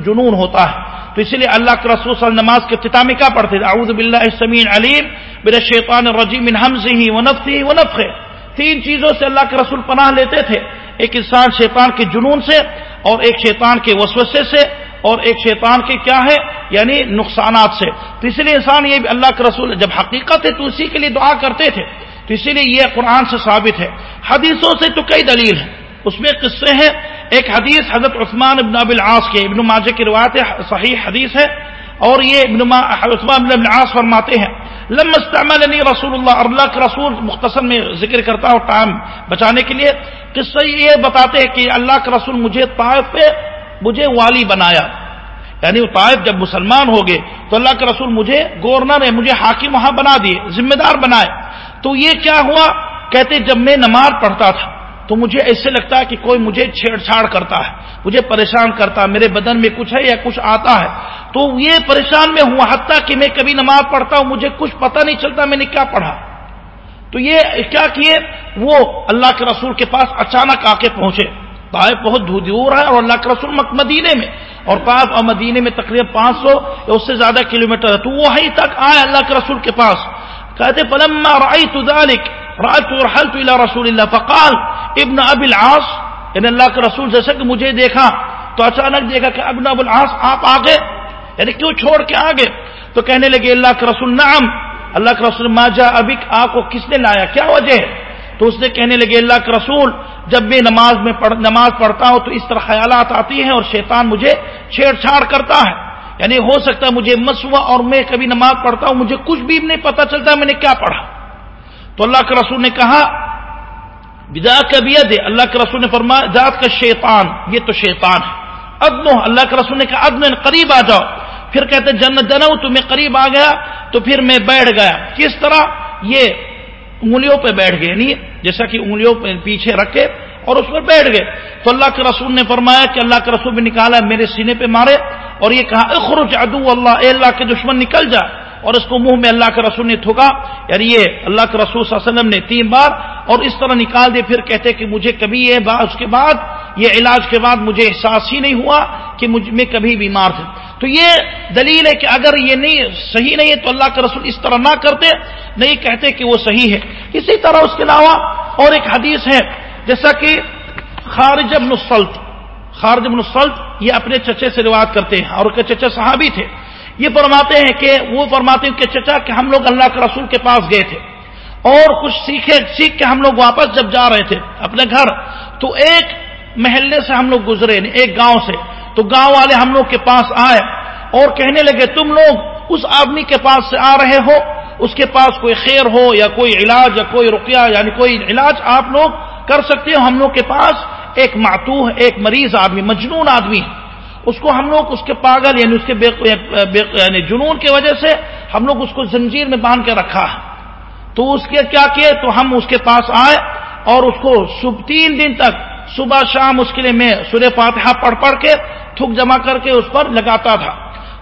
جنون ہوتا ہے۔ تو اسی لیے اللہ کے رسول صلی اللہ علیہ نماز کے اختتامی کا پڑھتے تھے؟ اعوذ باللہ السمین علیم میرے شیطان الرجیم من حمزه ونفثه ونفخه تین چیزوں سے اللہ کے رسول پناہ لیتے تھے۔ ایک انسان شیطان کے جنون سے اور ایک شیطان کے وسوسے سے اور ایک شیطان کے کیا ہے؟ یعنی نقصانات سے۔ تو اس لیے انسان یہ اللہ کے رسول جب حقیقت ہے تو اسی کے لیے دعا کرتے تھے۔ تو اسی لیے یہ قرآن سے ثابت ہے۔ حدیثوں سے تو کئی دلیل ہیں۔ اس میں قصے ہیں۔ ایک حدیث حضرت عثمان ابن اب العاص کے ابن ماجہ کی روایت صحیح حدیث ہے۔ اور یہ ابن عثمان ابن العاص فرماتے ہیں لم استعمل رسول اللہ اللہ کے رسول مختصر میں ذکر کرتا ہوں ٹائم بچانے کے لیے۔ قصہ یہ بتاتے ہیں کہ اللہ کے رسول مجھے طائف پہ، مجھے والی بنایا۔ یعنی وہ طائف جب مسلمان ہو گئے، تو اللہ کے رسول مجھے گورنر ہے مجھے حاکم وہاں بنا دیے، ذمہ دار بنائے۔ تو یہ کیا ہوا؟ کہتے جب میں نماز پڑھتا تھا تو مجھے ایسے لگتا ہے کہ کوئی مجھے چھیڑ چھاڑ کرتا ہے، مجھے پریشان کرتا ہے، میرے بدن میں کچھ ہے یا کچھ آتا ہے۔ تو یہ پریشان میں ہوا، حتیٰ کہ میں کبھی نماز پڑھتا ہوں، مجھے کچھ پتہ نہیں چلتا میں نے کیا پڑھا۔ تو یہ کیا کیے؟ وہ اللہ کے رسول کے پاس اچانک آ کے پہنچے۔ طائف بہت دور ہے اور اللہ کے رسول مدینے میں۔ اور طائف اور مدینے میں تقریباً پانچ سو یا اس سے زیادہ کلومیٹر ہے۔ تو وہیں تک آئے اللہ کے رسول کے پاس۔ کہتے پلما رأيت ذلك رأيت ورحلت الى رسول الله. فقال، ابن ابي العاص ان اللہ کے رسول جیسے کہ مجھے دیکھا، تو اچانک دیکھا کہ ابن ابو العاص، آپ آگے یعنی کیوں چھوڑ کے آگے؟ تو کہنے لگے، اللہ کے رسول، نعم، اللہ کے رسول ماجا ابک آپ کو کس نے لایا؟ کیا وجہ ہے؟ تو اس نے کہنے لگے، اللہ کے رسول، جب میں نماز میں پڑھ، نماز پڑھتا ہوں، تو اس طرح خیالات آتی ہیں اور شیطان مجھے چھیڑ چھاڑ کرتا ہے۔ یعنی ہو سکتا ہے مجھے مس ہوا اور میں کبھی نماز پڑھتا ہوں، مجھے کچھ بھی نہیں پتا چلتا، میں نے کیا پڑھا؟ تو اللہ کے رسول نے کہا بدا کا دے اللہ کے رسول نے فرمایا، ذات کا شیطان، یہ تو شیطان ہے۔ ادن اللہ کے رسول نے کہا ادن قریب آ جاؤ۔ پھر کہتے جن جنو تو میں قریب آ گیا، تو پھر میں بیٹھ گیا۔ کس طرح؟ یہ انگلیوں پہ بیٹھ گئے نہیں جیسا کہ انگلیوں پہ پیچھے رکھے اور اس پر بیٹھ گئے۔ تو اللہ کے رسول نے فرمایا کہ اللہ کے رسول بھی نکالا، میرے سینے پہ مارے اور یہ کہا، اخرج عدو اللہ، اے اللہ کے دشمن، نکل جا۔ اور اس کو منہ میں اللہ کے رسول نے تھوکا یعنی یہ اللہ کے رسول صلی اللہ علیہ وسلم نے تین بار اور اس طرح نکال دے، پھر کہتے کہ مجھے کبھی یہ اس کے بعد یہ علاج کے بعد مجھے احساس ہی نہیں ہوا کہ مجھ میں کبھی بیمار تھے۔ تو یہ دلیل ہے کہ اگر یہ نہیں، صحیح نہیں ہے تو اللہ کے رسول اس طرح نہ کرتے، نہیں کہتے کہ وہ صحیح ہے۔ اسی طرح اس کے علاوہ اور ایک حدیث ہے، جیسا کہ خارج ابن السلط خارج ابن السلط یہ اپنے چچے سے روایت کرتے ہیں اور کے چچا صحابی تھے۔ یہ فرماتے ہیں کہ وہ فرماتے ہیں کہ چچا کہ ہم لوگ اللہ کے رسول کے پاس گئے تھے اور کچھ سیکھے سیکھ کے ہم لوگ واپس جب جا رہے تھے اپنے گھر، تو ایک محلے سے ہم لوگ گزرے یعنی ایک گاؤں سے۔ تو گاؤں والے ہم لوگ کے پاس آئے اور کہنے لگے، تم لوگ اس آدمی کے پاس سے آ رہے ہو؟ اس کے پاس کوئی خیر ہو یا کوئی علاج یا کوئی رقیہ یعنی کوئی علاج آپ لوگ کر سکتے ہو؟ ہم لوگ کے پاس ایک ماتوح ایک مریض آدمی، مجنون آدمی اس کو ہم لوگ اس کے پاگل یعنی اس کے بے یعنی جنون کی وجہ سے ہم لوگ اس کو زنجیر میں باندھ کے رکھا۔ ہے تو اس کے کیا کیے؟ تو ہم اس کے پاس آئے اور اس کو صبح تین دن تک صبح شام اس کے لیے میں سورہ فاتحہ پڑھ پڑھ کے تھک جمع کر کے اس پر لگاتا تھا۔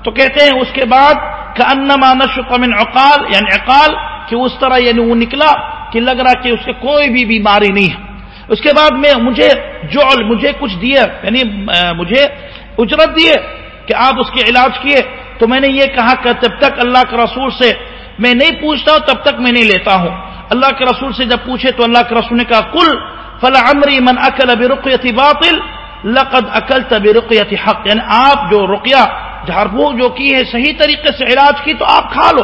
تو کہتے ہیں اس کے بعد کہ انما من عقال یعنی عقال کہ اس طرح یعنی وہ نکلا کہ لگ رہا کہ اس کے کوئی بھی بیماری نہیں ہے۔ اس کے بعد میں مجھے جو مجھے کچھ دیے یعنی مجھے اجرت دیے کہ آپ اس کے علاج کیے تو میں نے یہ کہا کہ جب تک اللہ کے رسول سے میں نہیں پوچھتا ہوں تب تک میں نہیں لیتا ہوں۔ اللہ کے رسول سے جب پوچھے تو اللہ کے رسول نے کہا کل فلا عمری من اکل اب رقیتی باطل لقد اکل تب رقیتی حق۔ یعنی آپ جو رقیہ جھاڑ پھونک جو کی ہے، صحیح طریقے سے علاج کی تو آپ کھا لو۔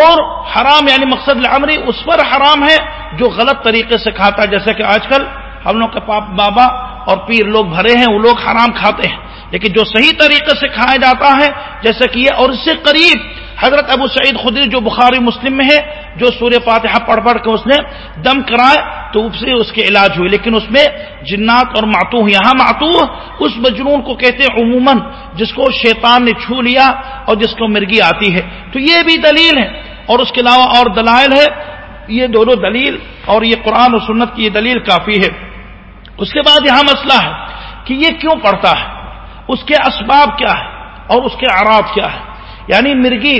اور حرام یعنی مقصد عمری اس پر حرام ہے جو غلط طریقے سے کھاتا ہے۔ جیسے کہ آج کل ہم لوگ کے پاپ بابا اور پیر لوگ بھرے ہیں، وہ لوگ حرام کھاتے ہیں۔ لیکن جو صحیح طریقے سے کھایا جاتا ہے، جیسے کہ یہ اور اس سے قریب حضرت ابو سعید خدری جو بخاری مسلم میں ہے، جو سورہ فاتحہ پڑھ پڑھ کے اس نے دم کرائے تو اس سے اس کے علاج ہوئے۔ لیکن اس میں جنات اور ماتو یہاں ماتو اس مجنون کو کہتے ہیں عموماً، جس کو شیطان نے چھو لیا اور جس کو مرگی آتی ہے۔ تو یہ بھی دلیل ہے۔ اور اس کے علاوہ اور دلائل ہے۔ یہ دونوں دلیل اور یہ قرآن و سنت کی یہ دلیل کافی ہے۔ اس کے بعد یہاں مسئلہ ہے کہ یہ کیوں پڑتا ہے؟ اس کے اسباب کیا ہے اور اس کے آراب کیا ہے یعنی مرگی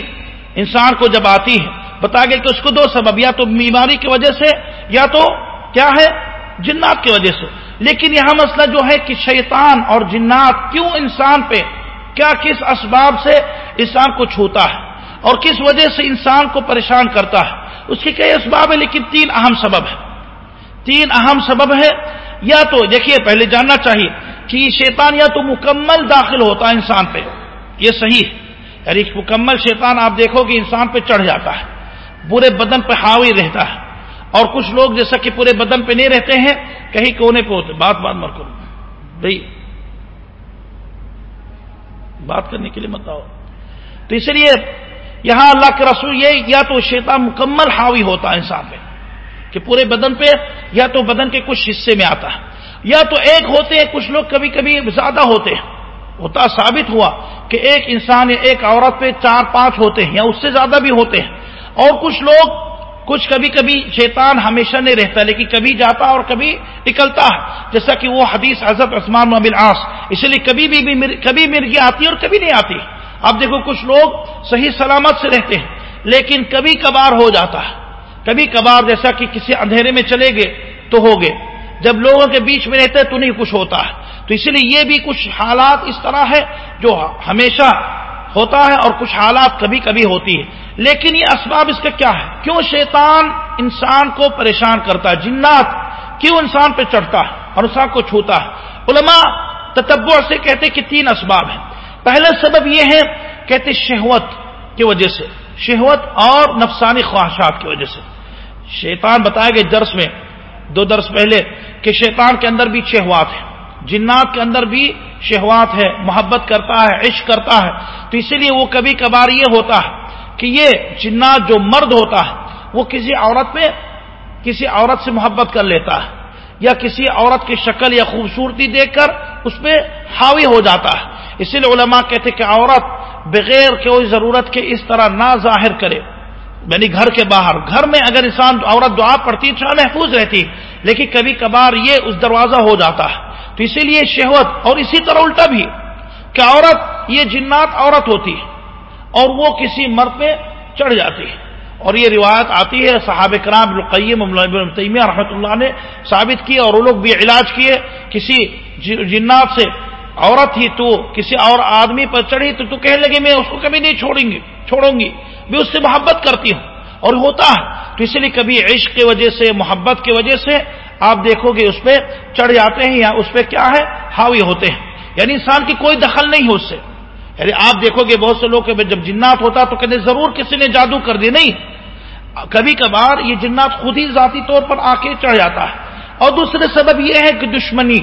انسان کو جب آتی ہے، بتا گیا کہ اس کو دو سبب، یا تو بیماری کی وجہ سے، یا تو کیا ہے؟ جنات کی وجہ سے۔ لیکن یہاں مسئلہ جو ہے کہ شیطان اور جنات کیوں انسان پہ کیا کس اسباب سے انسان کو چھوتا ہے اور کس وجہ سے انسان کو پریشان کرتا ہے؟ اس کی کئی اسباب ہے لیکن تین اہم سبب ہے تین اہم سبب ہے یا تو دیکھیے، پہلے جاننا چاہیے کہ شیطان یا تو مکمل داخل ہوتا ہے انسان پہ۔ یہ صحیح ہے۔ یعنی مکمل شیطان آپ دیکھو کہ انسان پہ چڑھ جاتا ہے۔ پورے بدن پہ حاوی رہتا ہے۔ اور کچھ لوگ جیسا کہ پورے بدن پہ نہیں رہتے ہیں، کہیں کونے پہ ہوتے بات بات مر کرو۔ بھائی، بات کرنے کے لیے مت آؤ۔ تو اس لیے یہاں اللہ کے رسول یہ یا تو شیطان مکمل حاوی ہوتا ہے انسان پہ، کہ پورے بدن پہ یا تو بدن کے کچھ حصے میں آتا ہے۔ یا تو ایک ہوتے ہیں، کچھ لوگ کبھی کبھی زیادہ ہوتے ہیں۔ ہوتا ثابت ہوا کہ ایک انسان یا ایک عورت پہ چار پانچ ہوتے ہیں یا اس سے زیادہ بھی ہوتے ہیں۔ اور کچھ لوگ، کچھ کبھی کبھی شیطان ہمیشہ نہیں رہتا، لیکن کبھی جاتا اور کبھی نکلتا ہے۔ جیسا کہ وہ حدیث حضرت عثمان بن آس، اس لیے کبھی بھی کبھی مرغی آتی اور کبھی نہیں آتی۔ اب دیکھو، کچھ لوگ صحیح سلامت سے رہتے ہیں، لیکن کبھی کبھار ہو جاتا ہے۔ کبھی کبھار جیسا کہ کسی اندھیرے میں چلے گئے تو ہو گئے۔ جب لوگوں کے بیچ میں رہتے تو نہیں کچھ ہوتا ہے۔ تو اسی لیے یہ بھی کچھ حالات اس طرح ہے جو ہمیشہ ہوتا ہے اور کچھ حالات کبھی کبھی ہوتی ہے لیکن یہ اسباب اس کا کیا ہے کیوں شیطان انسان کو پریشان کرتا ہے؟ جنات کیوں انسان پہ چڑھتا ہے اور انسان کو چھوتا ہے؟ علماء تتبع سے کہتے کہ تین اسباب ہیں۔ پہلا سبب یہ ہے، کہتے شہوت کی وجہ سے۔ شہوت اور نفسانی خواہشات کی وجہ سے۔ شیطان بتایا گئے درس میں دو درس پہلے کہ شیطان کے اندر بھی شہوات ہے جنات کے اندر بھی شہوات ہے محبت کرتا ہے، عشق کرتا ہے۔ تو اسی لیے وہ کبھی کبھار یہ ہوتا ہے کہ یہ جنات جو مرد ہوتا ہے، وہ کسی عورت پہ کسی عورت سے محبت کر لیتا ہے۔ یا کسی عورت کی شکل یا خوبصورتی دیکھ کر اس پہ حاوی ہو جاتا ہے۔ اسی لیے علماء کہتے کہ عورت بغیر کوئی ضرورت کے اس طرح نہ ظاہر کرے۔ یعنی گھر کے باہر۔ گھر میں اگر انسان عورت دعا پڑتی تو محفوظ رہتی لیکن کبھی کبھار یہ اس دروازہ ہو جاتا ہے۔ تو اسی لیے شہوت اور اسی طرح الٹا بھی کہ عورت، یہ جنات عورت ہوتی اور وہ کسی مرد پہ چڑھ جاتی اور یہ روایت آتی ہے، صحابہ کرام القیم تیمیہ رحمۃ اللہ نے ثابت کی اور وہ لوگ بھی علاج کیے، کسی جنات سے عورت ہی تو، کسی اور آدمی پر چڑھی تو تو کہنے لگے میں اس کو کبھی نہیں چھوڑیں گی چھوڑوں گی، میں اس سے محبت کرتی ہوں، اور ہوتا ہے۔ تو اس لیے کبھی عشق کی وجہ سے، محبت کی وجہ سے آپ دیکھو گے اس پہ چڑھ جاتے ہیں یا اس پہ کیا ہے، حاوی ہوتے ہیں۔ یعنی انسان کی کوئی دخل نہیں ہو اس سے۔ یعنی آپ دیکھو گے بہت سے لوگ جب جنات ہوتا تو کہتے ضرور کسی نے جادو کر دی نہیں۔ کبھی کبھار یہ جنات خود ہی ذاتی طور پر آ کے چڑھ جاتا ہے۔ اور دوسرے سبب یہ ہے کہ دشمنی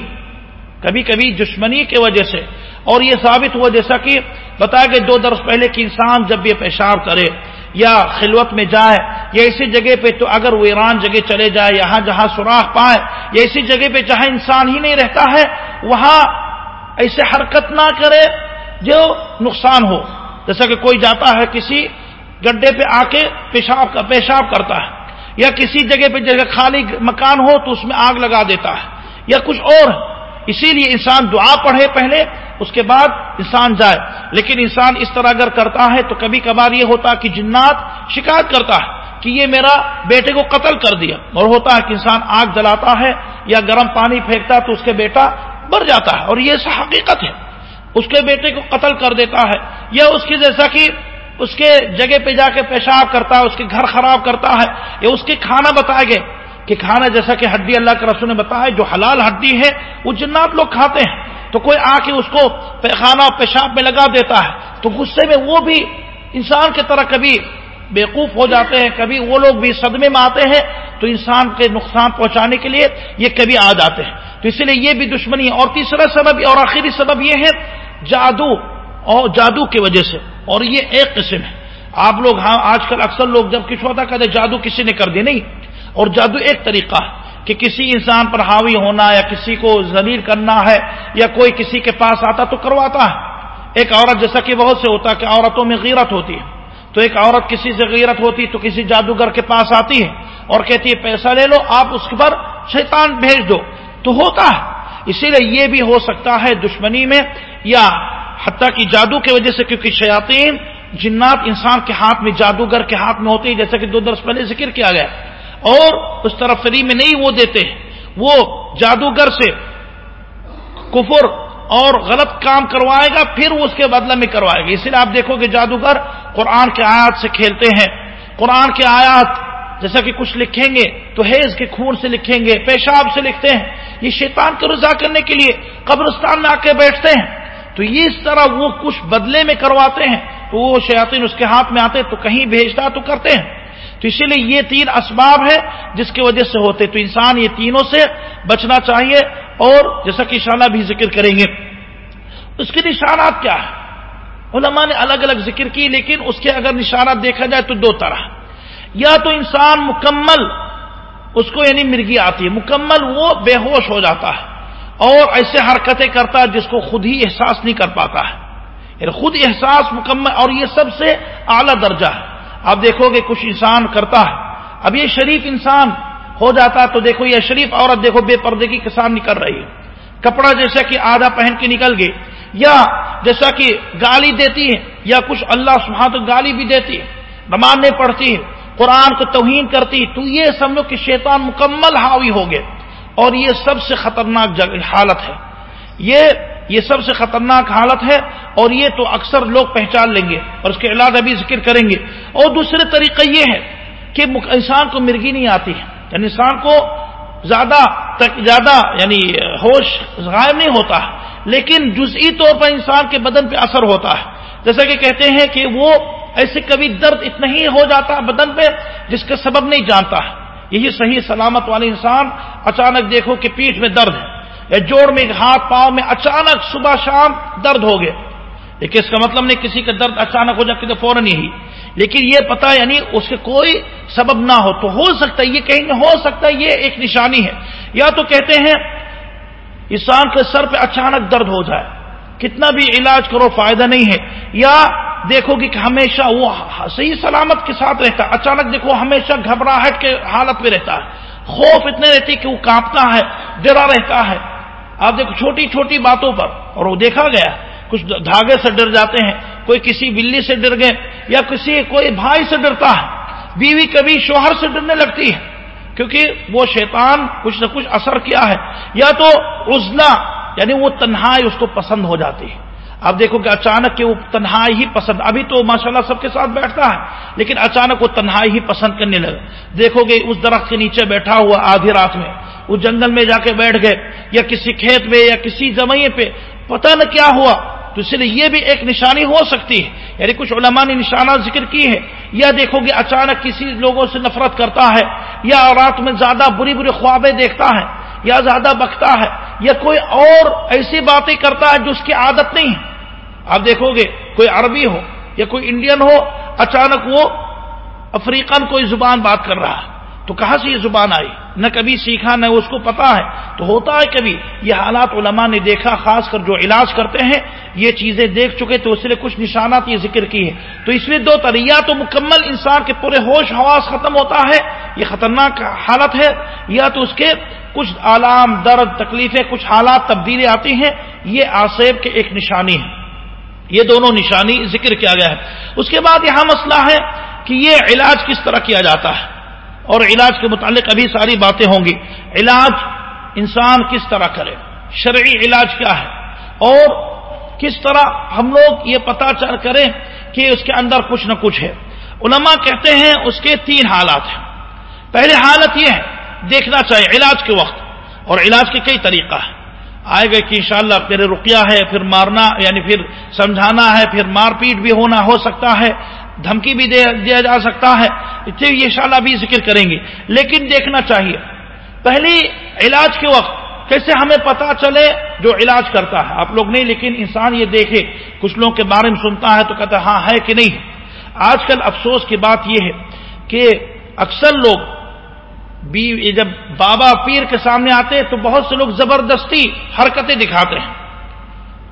کبھی کبھی دشمنی کی وجہ سے اور یہ ثابت ہوا جیسا کہ بتایا گیا دو درس پہلے کہ انسان جب یہ پیشاب کرے یا خلوت میں جائے یا اسی جگہ پہ تو اگر وہ ایران جگہ چلے جائے یہاں جہاں سوراخ پائے یا اسی جگہ پہ جہاں انسان ہی نہیں رہتا ہے، وہاں ایسے حرکت نہ کرے جو نقصان ہو۔ جیسا کہ کوئی جاتا ہے کسی گڈھے پہ آ کے پیشاب کا پیشاب کرتا ہے یا کسی جگہ پہ جگہ خالی مکان ہو تو اس میں آگ لگا دیتا ہے یا کچھ اور۔ اسی لیے انسان دعا پڑھے پہلے، اس کے بعد انسان جائے۔ لیکن انسان اس طرح اگر کرتا ہے تو کبھی کبھار یہ ہوتا کہ جنات شکایت کرتا ہے کہ یہ میرا بیٹے کو قتل کر دیا۔ اور ہوتا ہے کہ انسان آگ جلاتا ہے یا گرم پانی پھینکتا ہے تو اس کے بیٹا مر جاتا ہے۔ اور یہ حقیقت ہے۔ اس کے بیٹے کو قتل کر دیتا ہے یا اس کی جیسا کہ اس کے جگہ پہ جا کے پیشاب کرتا ہے، اس کے گھر خراب کرتا ہے یا اس کے کھانا بتائے گئے۔ کہ کھانا جیسا کہ ہڈی اللہ کے رسول نے بتایا جو حلال ہڈی ہے، وہ جنات لوگ کھاتے ہیں۔ تو کوئی آ کے اس کو خانہ پیشاب میں لگا دیتا ہے، تو غصے میں وہ بھی انسان کی طرح کبھی بیوقوف ہو جاتے ہیں، کبھی وہ لوگ بھی صدمے میں آتے ہیں، تو انسان کے نقصان پہنچانے کے لیے یہ کبھی آ جاتے ہیں۔ تو اس لیے یہ بھی دشمنی ہے۔ اور تیسرا سبب اور آخری سبب یہ ہے جادو اور جادو کی وجہ سے۔ اور یہ ایک قسم ہے۔ آپ لوگ ہاں آج کل اکثر لوگ جب کچھ ہوتا کہتے جادو کسی نے کر دی۔ نہیں اور جادو ایک طریقہ ہے کہ کسی انسان پر حاوی ہونا یا کسی کو ذلیل کرنا ہے یا کوئی کسی کے پاس آتا تو کرواتا ہے۔ ایک عورت جیسا کہ بہت سے ہوتا ہے کہ عورتوں میں غیرت ہوتی ہے۔ تو ایک عورت کسی سے غیرت ہوتی تو کسی جادوگر کے پاس آتی ہے اور کہتی ہے پیسہ لے لو، آپ اس پر شیطان بھیج دو۔ تو ہوتا ہے۔ اسی لیے یہ بھی ہو سکتا ہے دشمنی میں یا حتیٰ کی جادو کی وجہ سے کیونکہ شیاطین جنات انسان کے ہاتھ میں، جادوگر کے ہاتھ میں ہوتی ہے جیسا کہ دو درس پہلے ذکر کیا گیا۔ اور اس طرف فری میں نہیں وہ دیتے وہ جادوگر سے کفر اور غلط کام کروائے گا، پھر وہ اس کے بدلے میں کروائے گا۔ اسی لیے آپ دیکھو کہ جادوگر قرآن کے آیات سے کھیلتے ہیں۔ قرآن کے آیات جیسا کہ کچھ لکھیں گے تو حیض کے خون سے لکھیں گے، پیشاب سے لکھتے ہیں۔ یہ شیطان کو رضا کرنے کے لیے قبرستان میں آ کے بیٹھتے ہیں۔ تو یہ اس طرح وہ کچھ بدلے میں کرواتے ہیں۔ تو وہ شیاطین اس کے ہاتھ میں آتے تو کہیں بھیجتا تو کرتے ہیں۔ تو اسی لیے یہ تین اسباب ہے جس کی وجہ سے ہوتے تو انسان یہ تینوں سے بچنا چاہیے اور جیسا کہ شانہ بھی ذکر کریں گے۔ اس کے نشانات کیا ہے علماء نے الگ الگ ذکر کی، لیکن اس کے اگر نشانات دیکھا جائے تو دو طرح۔ یا تو انسان مکمل، اس کو یعنی مرگی آتی ہے۔ مکمل وہ بے ہوش ہو جاتا ہے اور ایسے حرکتیں کرتا ہے جس کو خود ہی احساس نہیں کر پاتا ہے۔ یعنی خود احساس مکمل، اور یہ سب سے اعلیٰ درجہ ہے۔ آپ دیکھو گے کچھ انسان کرتا ہے۔ اب یہ شریف انسان ہو جاتا ہے تو دیکھو یہ شریف عورت دیکھو بے پردے کی کسان نکل رہی ہے۔ کپڑا جیسا کہ آدھا پہن کے نکل گئے یا جیسا کہ گالی دیتی ہے یا کچھ اللہ سبحانہ تو گالی بھی دیتی ہے۔ نماز نہیں پڑھتی ہے، قرآن کو توہین کرتی تو یہ سمجھو کہ شیطان مکمل حاوی ہو گئے اور یہ سب سے خطرناک حالت ہے۔ یہ یہ سب سے خطرناک حالت ہے اور یہ تو اکثر لوگ پہچان لیں گے اور اس کے علاج ابھی ذکر کریں گے۔ اور دوسرے طریقہ یہ ہے کہ انسان کو مرغی نہیں آتی ہے۔ یعنی انسان کو زیادہ زیادہ یعنی ہوش غائب نہیں ہوتا ہے، لیکن جزئی طور پر انسان کے بدن پہ اثر ہوتا ہے۔ جیسا کہ کہتے ہیں کہ وہ ایسے کبھی درد اتنا ہی ہو جاتا ہے بدن پہ جس کا سبب نہیں جانتا ہے۔ یہی صحیح سلامت والے انسان اچانک دیکھو کہ پیٹھ میں درد ہے۔ یا جوڑ میں ہاتھ پاؤں میں اچانک صبح شام درد ہو گئے۔ لیکن اس کا مطلب نہیں کسی کا درد اچانک ہو جائے تو فوراً ہی۔ لیکن یہ پتا یعنی اس کے کوئی سبب نہ ہو۔ تو ہو سکتا ہے، یہ کہیں گے ہو سکتا ہے، یہ ایک نشانی ہے۔ یا تو کہتے ہیں، انسان کے سر پہ اچانک درد ہو جائے۔ کتنا بھی علاج کرو، فائدہ نہیں ہے۔ یا دیکھو گی کہ ہمیشہ وہ صحیح سلامت کے ساتھ رہتا ہے۔ اچانک دیکھو، ہمیشہ گھبراہٹ کے حالت میں رہتا ہے۔ خوف اتنے رہتی کہ وہ کانپتا ہے، ڈرا رہتا ہے۔ آپ دیکھو چھوٹی چھوٹی باتوں پر اور وہ دیکھا گیا کچھ دھاگے سے ڈر جاتے ہیں کوئی کسی بلی سے ڈر گئے یا کسی کوئی بھائی سے ڈرتا ہے بیوی کبھی شوہر سے ڈرنے لگتی ہے کیونکہ وہ شیطان کچھ نہ کچھ اثر کیا ہے یا تو عزلہ یعنی وہ تنہائی اس کو پسند ہو جاتی ہے۔ اب دیکھو کہ اچانک کہ وہ تنہائی ہی پسند، ابھی تو ماشاءاللہ سب کے ساتھ بیٹھتا ہے، لیکن اچانک وہ تنہائی ہی پسند کرنے لگا۔ دیکھو گے اس درخت کے نیچے بیٹھا ہوا آدھی رات میں اس جنگل میں جا کے بیٹھ گئے، یا کسی کھیت میں، یا کسی زمین پہ، پتہ نہ کیا ہوا۔ تو اس لیے یہ بھی ایک نشانی ہو سکتی ہے۔ یعنی کچھ علماء نے نشانات ذکر کی ہے۔ یا دیکھو گے اچانک کسی لوگوں سے نفرت کرتا ہے، یا رات میں زیادہ بری بری خوابیں دیکھتا ہے، یا زیادہ بکتا ہے، یا کوئی اور ایسی باتیں کرتا ہے جو اس کی عادت نہیں ہے۔ آپ دیکھو گے، کوئی عربی ہو یا کوئی انڈین ہو، اچانک وہ افریقن کوئی زبان بات کر رہا ہے۔ تو کہاں سے یہ زبان آئی؟ نہ کبھی سیکھا، نہ اس کو پتا ہے۔ تو ہوتا ہے کبھی، یہ حالات علماء نے دیکھا، خاص کر جو علاج کرتے ہیں، یہ چیزیں دیکھ چکے تو اس لیے کچھ نشانات یہ ذکر کی ہے تو اس میں دو یا تو مکمل انسان کے پورے ہوش حواس ختم ہوتا ہے۔ یہ خطرناک حالت ہے۔ یا تو اس کے کچھ آلام، درد، تکلیفیں، کچھ حالات، تبدیلی آتی ہیں۔ یہ آصیب کے ایک نشانی ہے۔ یہ دونوں نشانی ذکر کیا گیا ہے۔ اس کے بعد یہاں مسئلہ ہے کہ یہ علاج کس طرح کیا جاتا ہے۔ اور علاج کے متعلق ابھی ساری باتیں ہوں گی۔ علاج انسان کس طرح کرے؟ شرعی علاج کیا ہے؟ اور کس طرح ہم لوگ یہ پتا چل کریں کہ اس کے اندر کچھ نہ کچھ ہے۔ علماء کہتے ہیں اس کے تین حالات ہیں۔ پہلے حالت یہ ہے، دیکھنا چاہیے علاج کے وقت۔ اور علاج کے کئی طریقہ ہے آئے گا کہ انشاءاللہ شاء پھر رکیا ہے، پھر مارنا یعنی پھر سمجھانا ہے، پھر مار پیٹ بھی ہونا ہو سکتا ہے۔ دھمکی بھی دیا جا سکتا ہے۔ یہ ان شاء بھی ذکر کریں گے۔ لیکن دیکھنا چاہیے، پہلی علاج کے وقت کیسے ہمیں پتا چلے جو علاج کرتا ہے؟ آپ لوگ نہیں، لیکن انسان یہ دیکھے، کچھ لوگوں کے بارے میں سنتا ہے تو کہتا ہے ہاں ہے کہ نہیں؟ آج کل افسوس کی بات یہ ہے کہ اکثر لوگ جب بابا پیر کے سامنے آتے ہیں تو بہت سے لوگ زبردستی حرکتیں دکھاتے ہیں،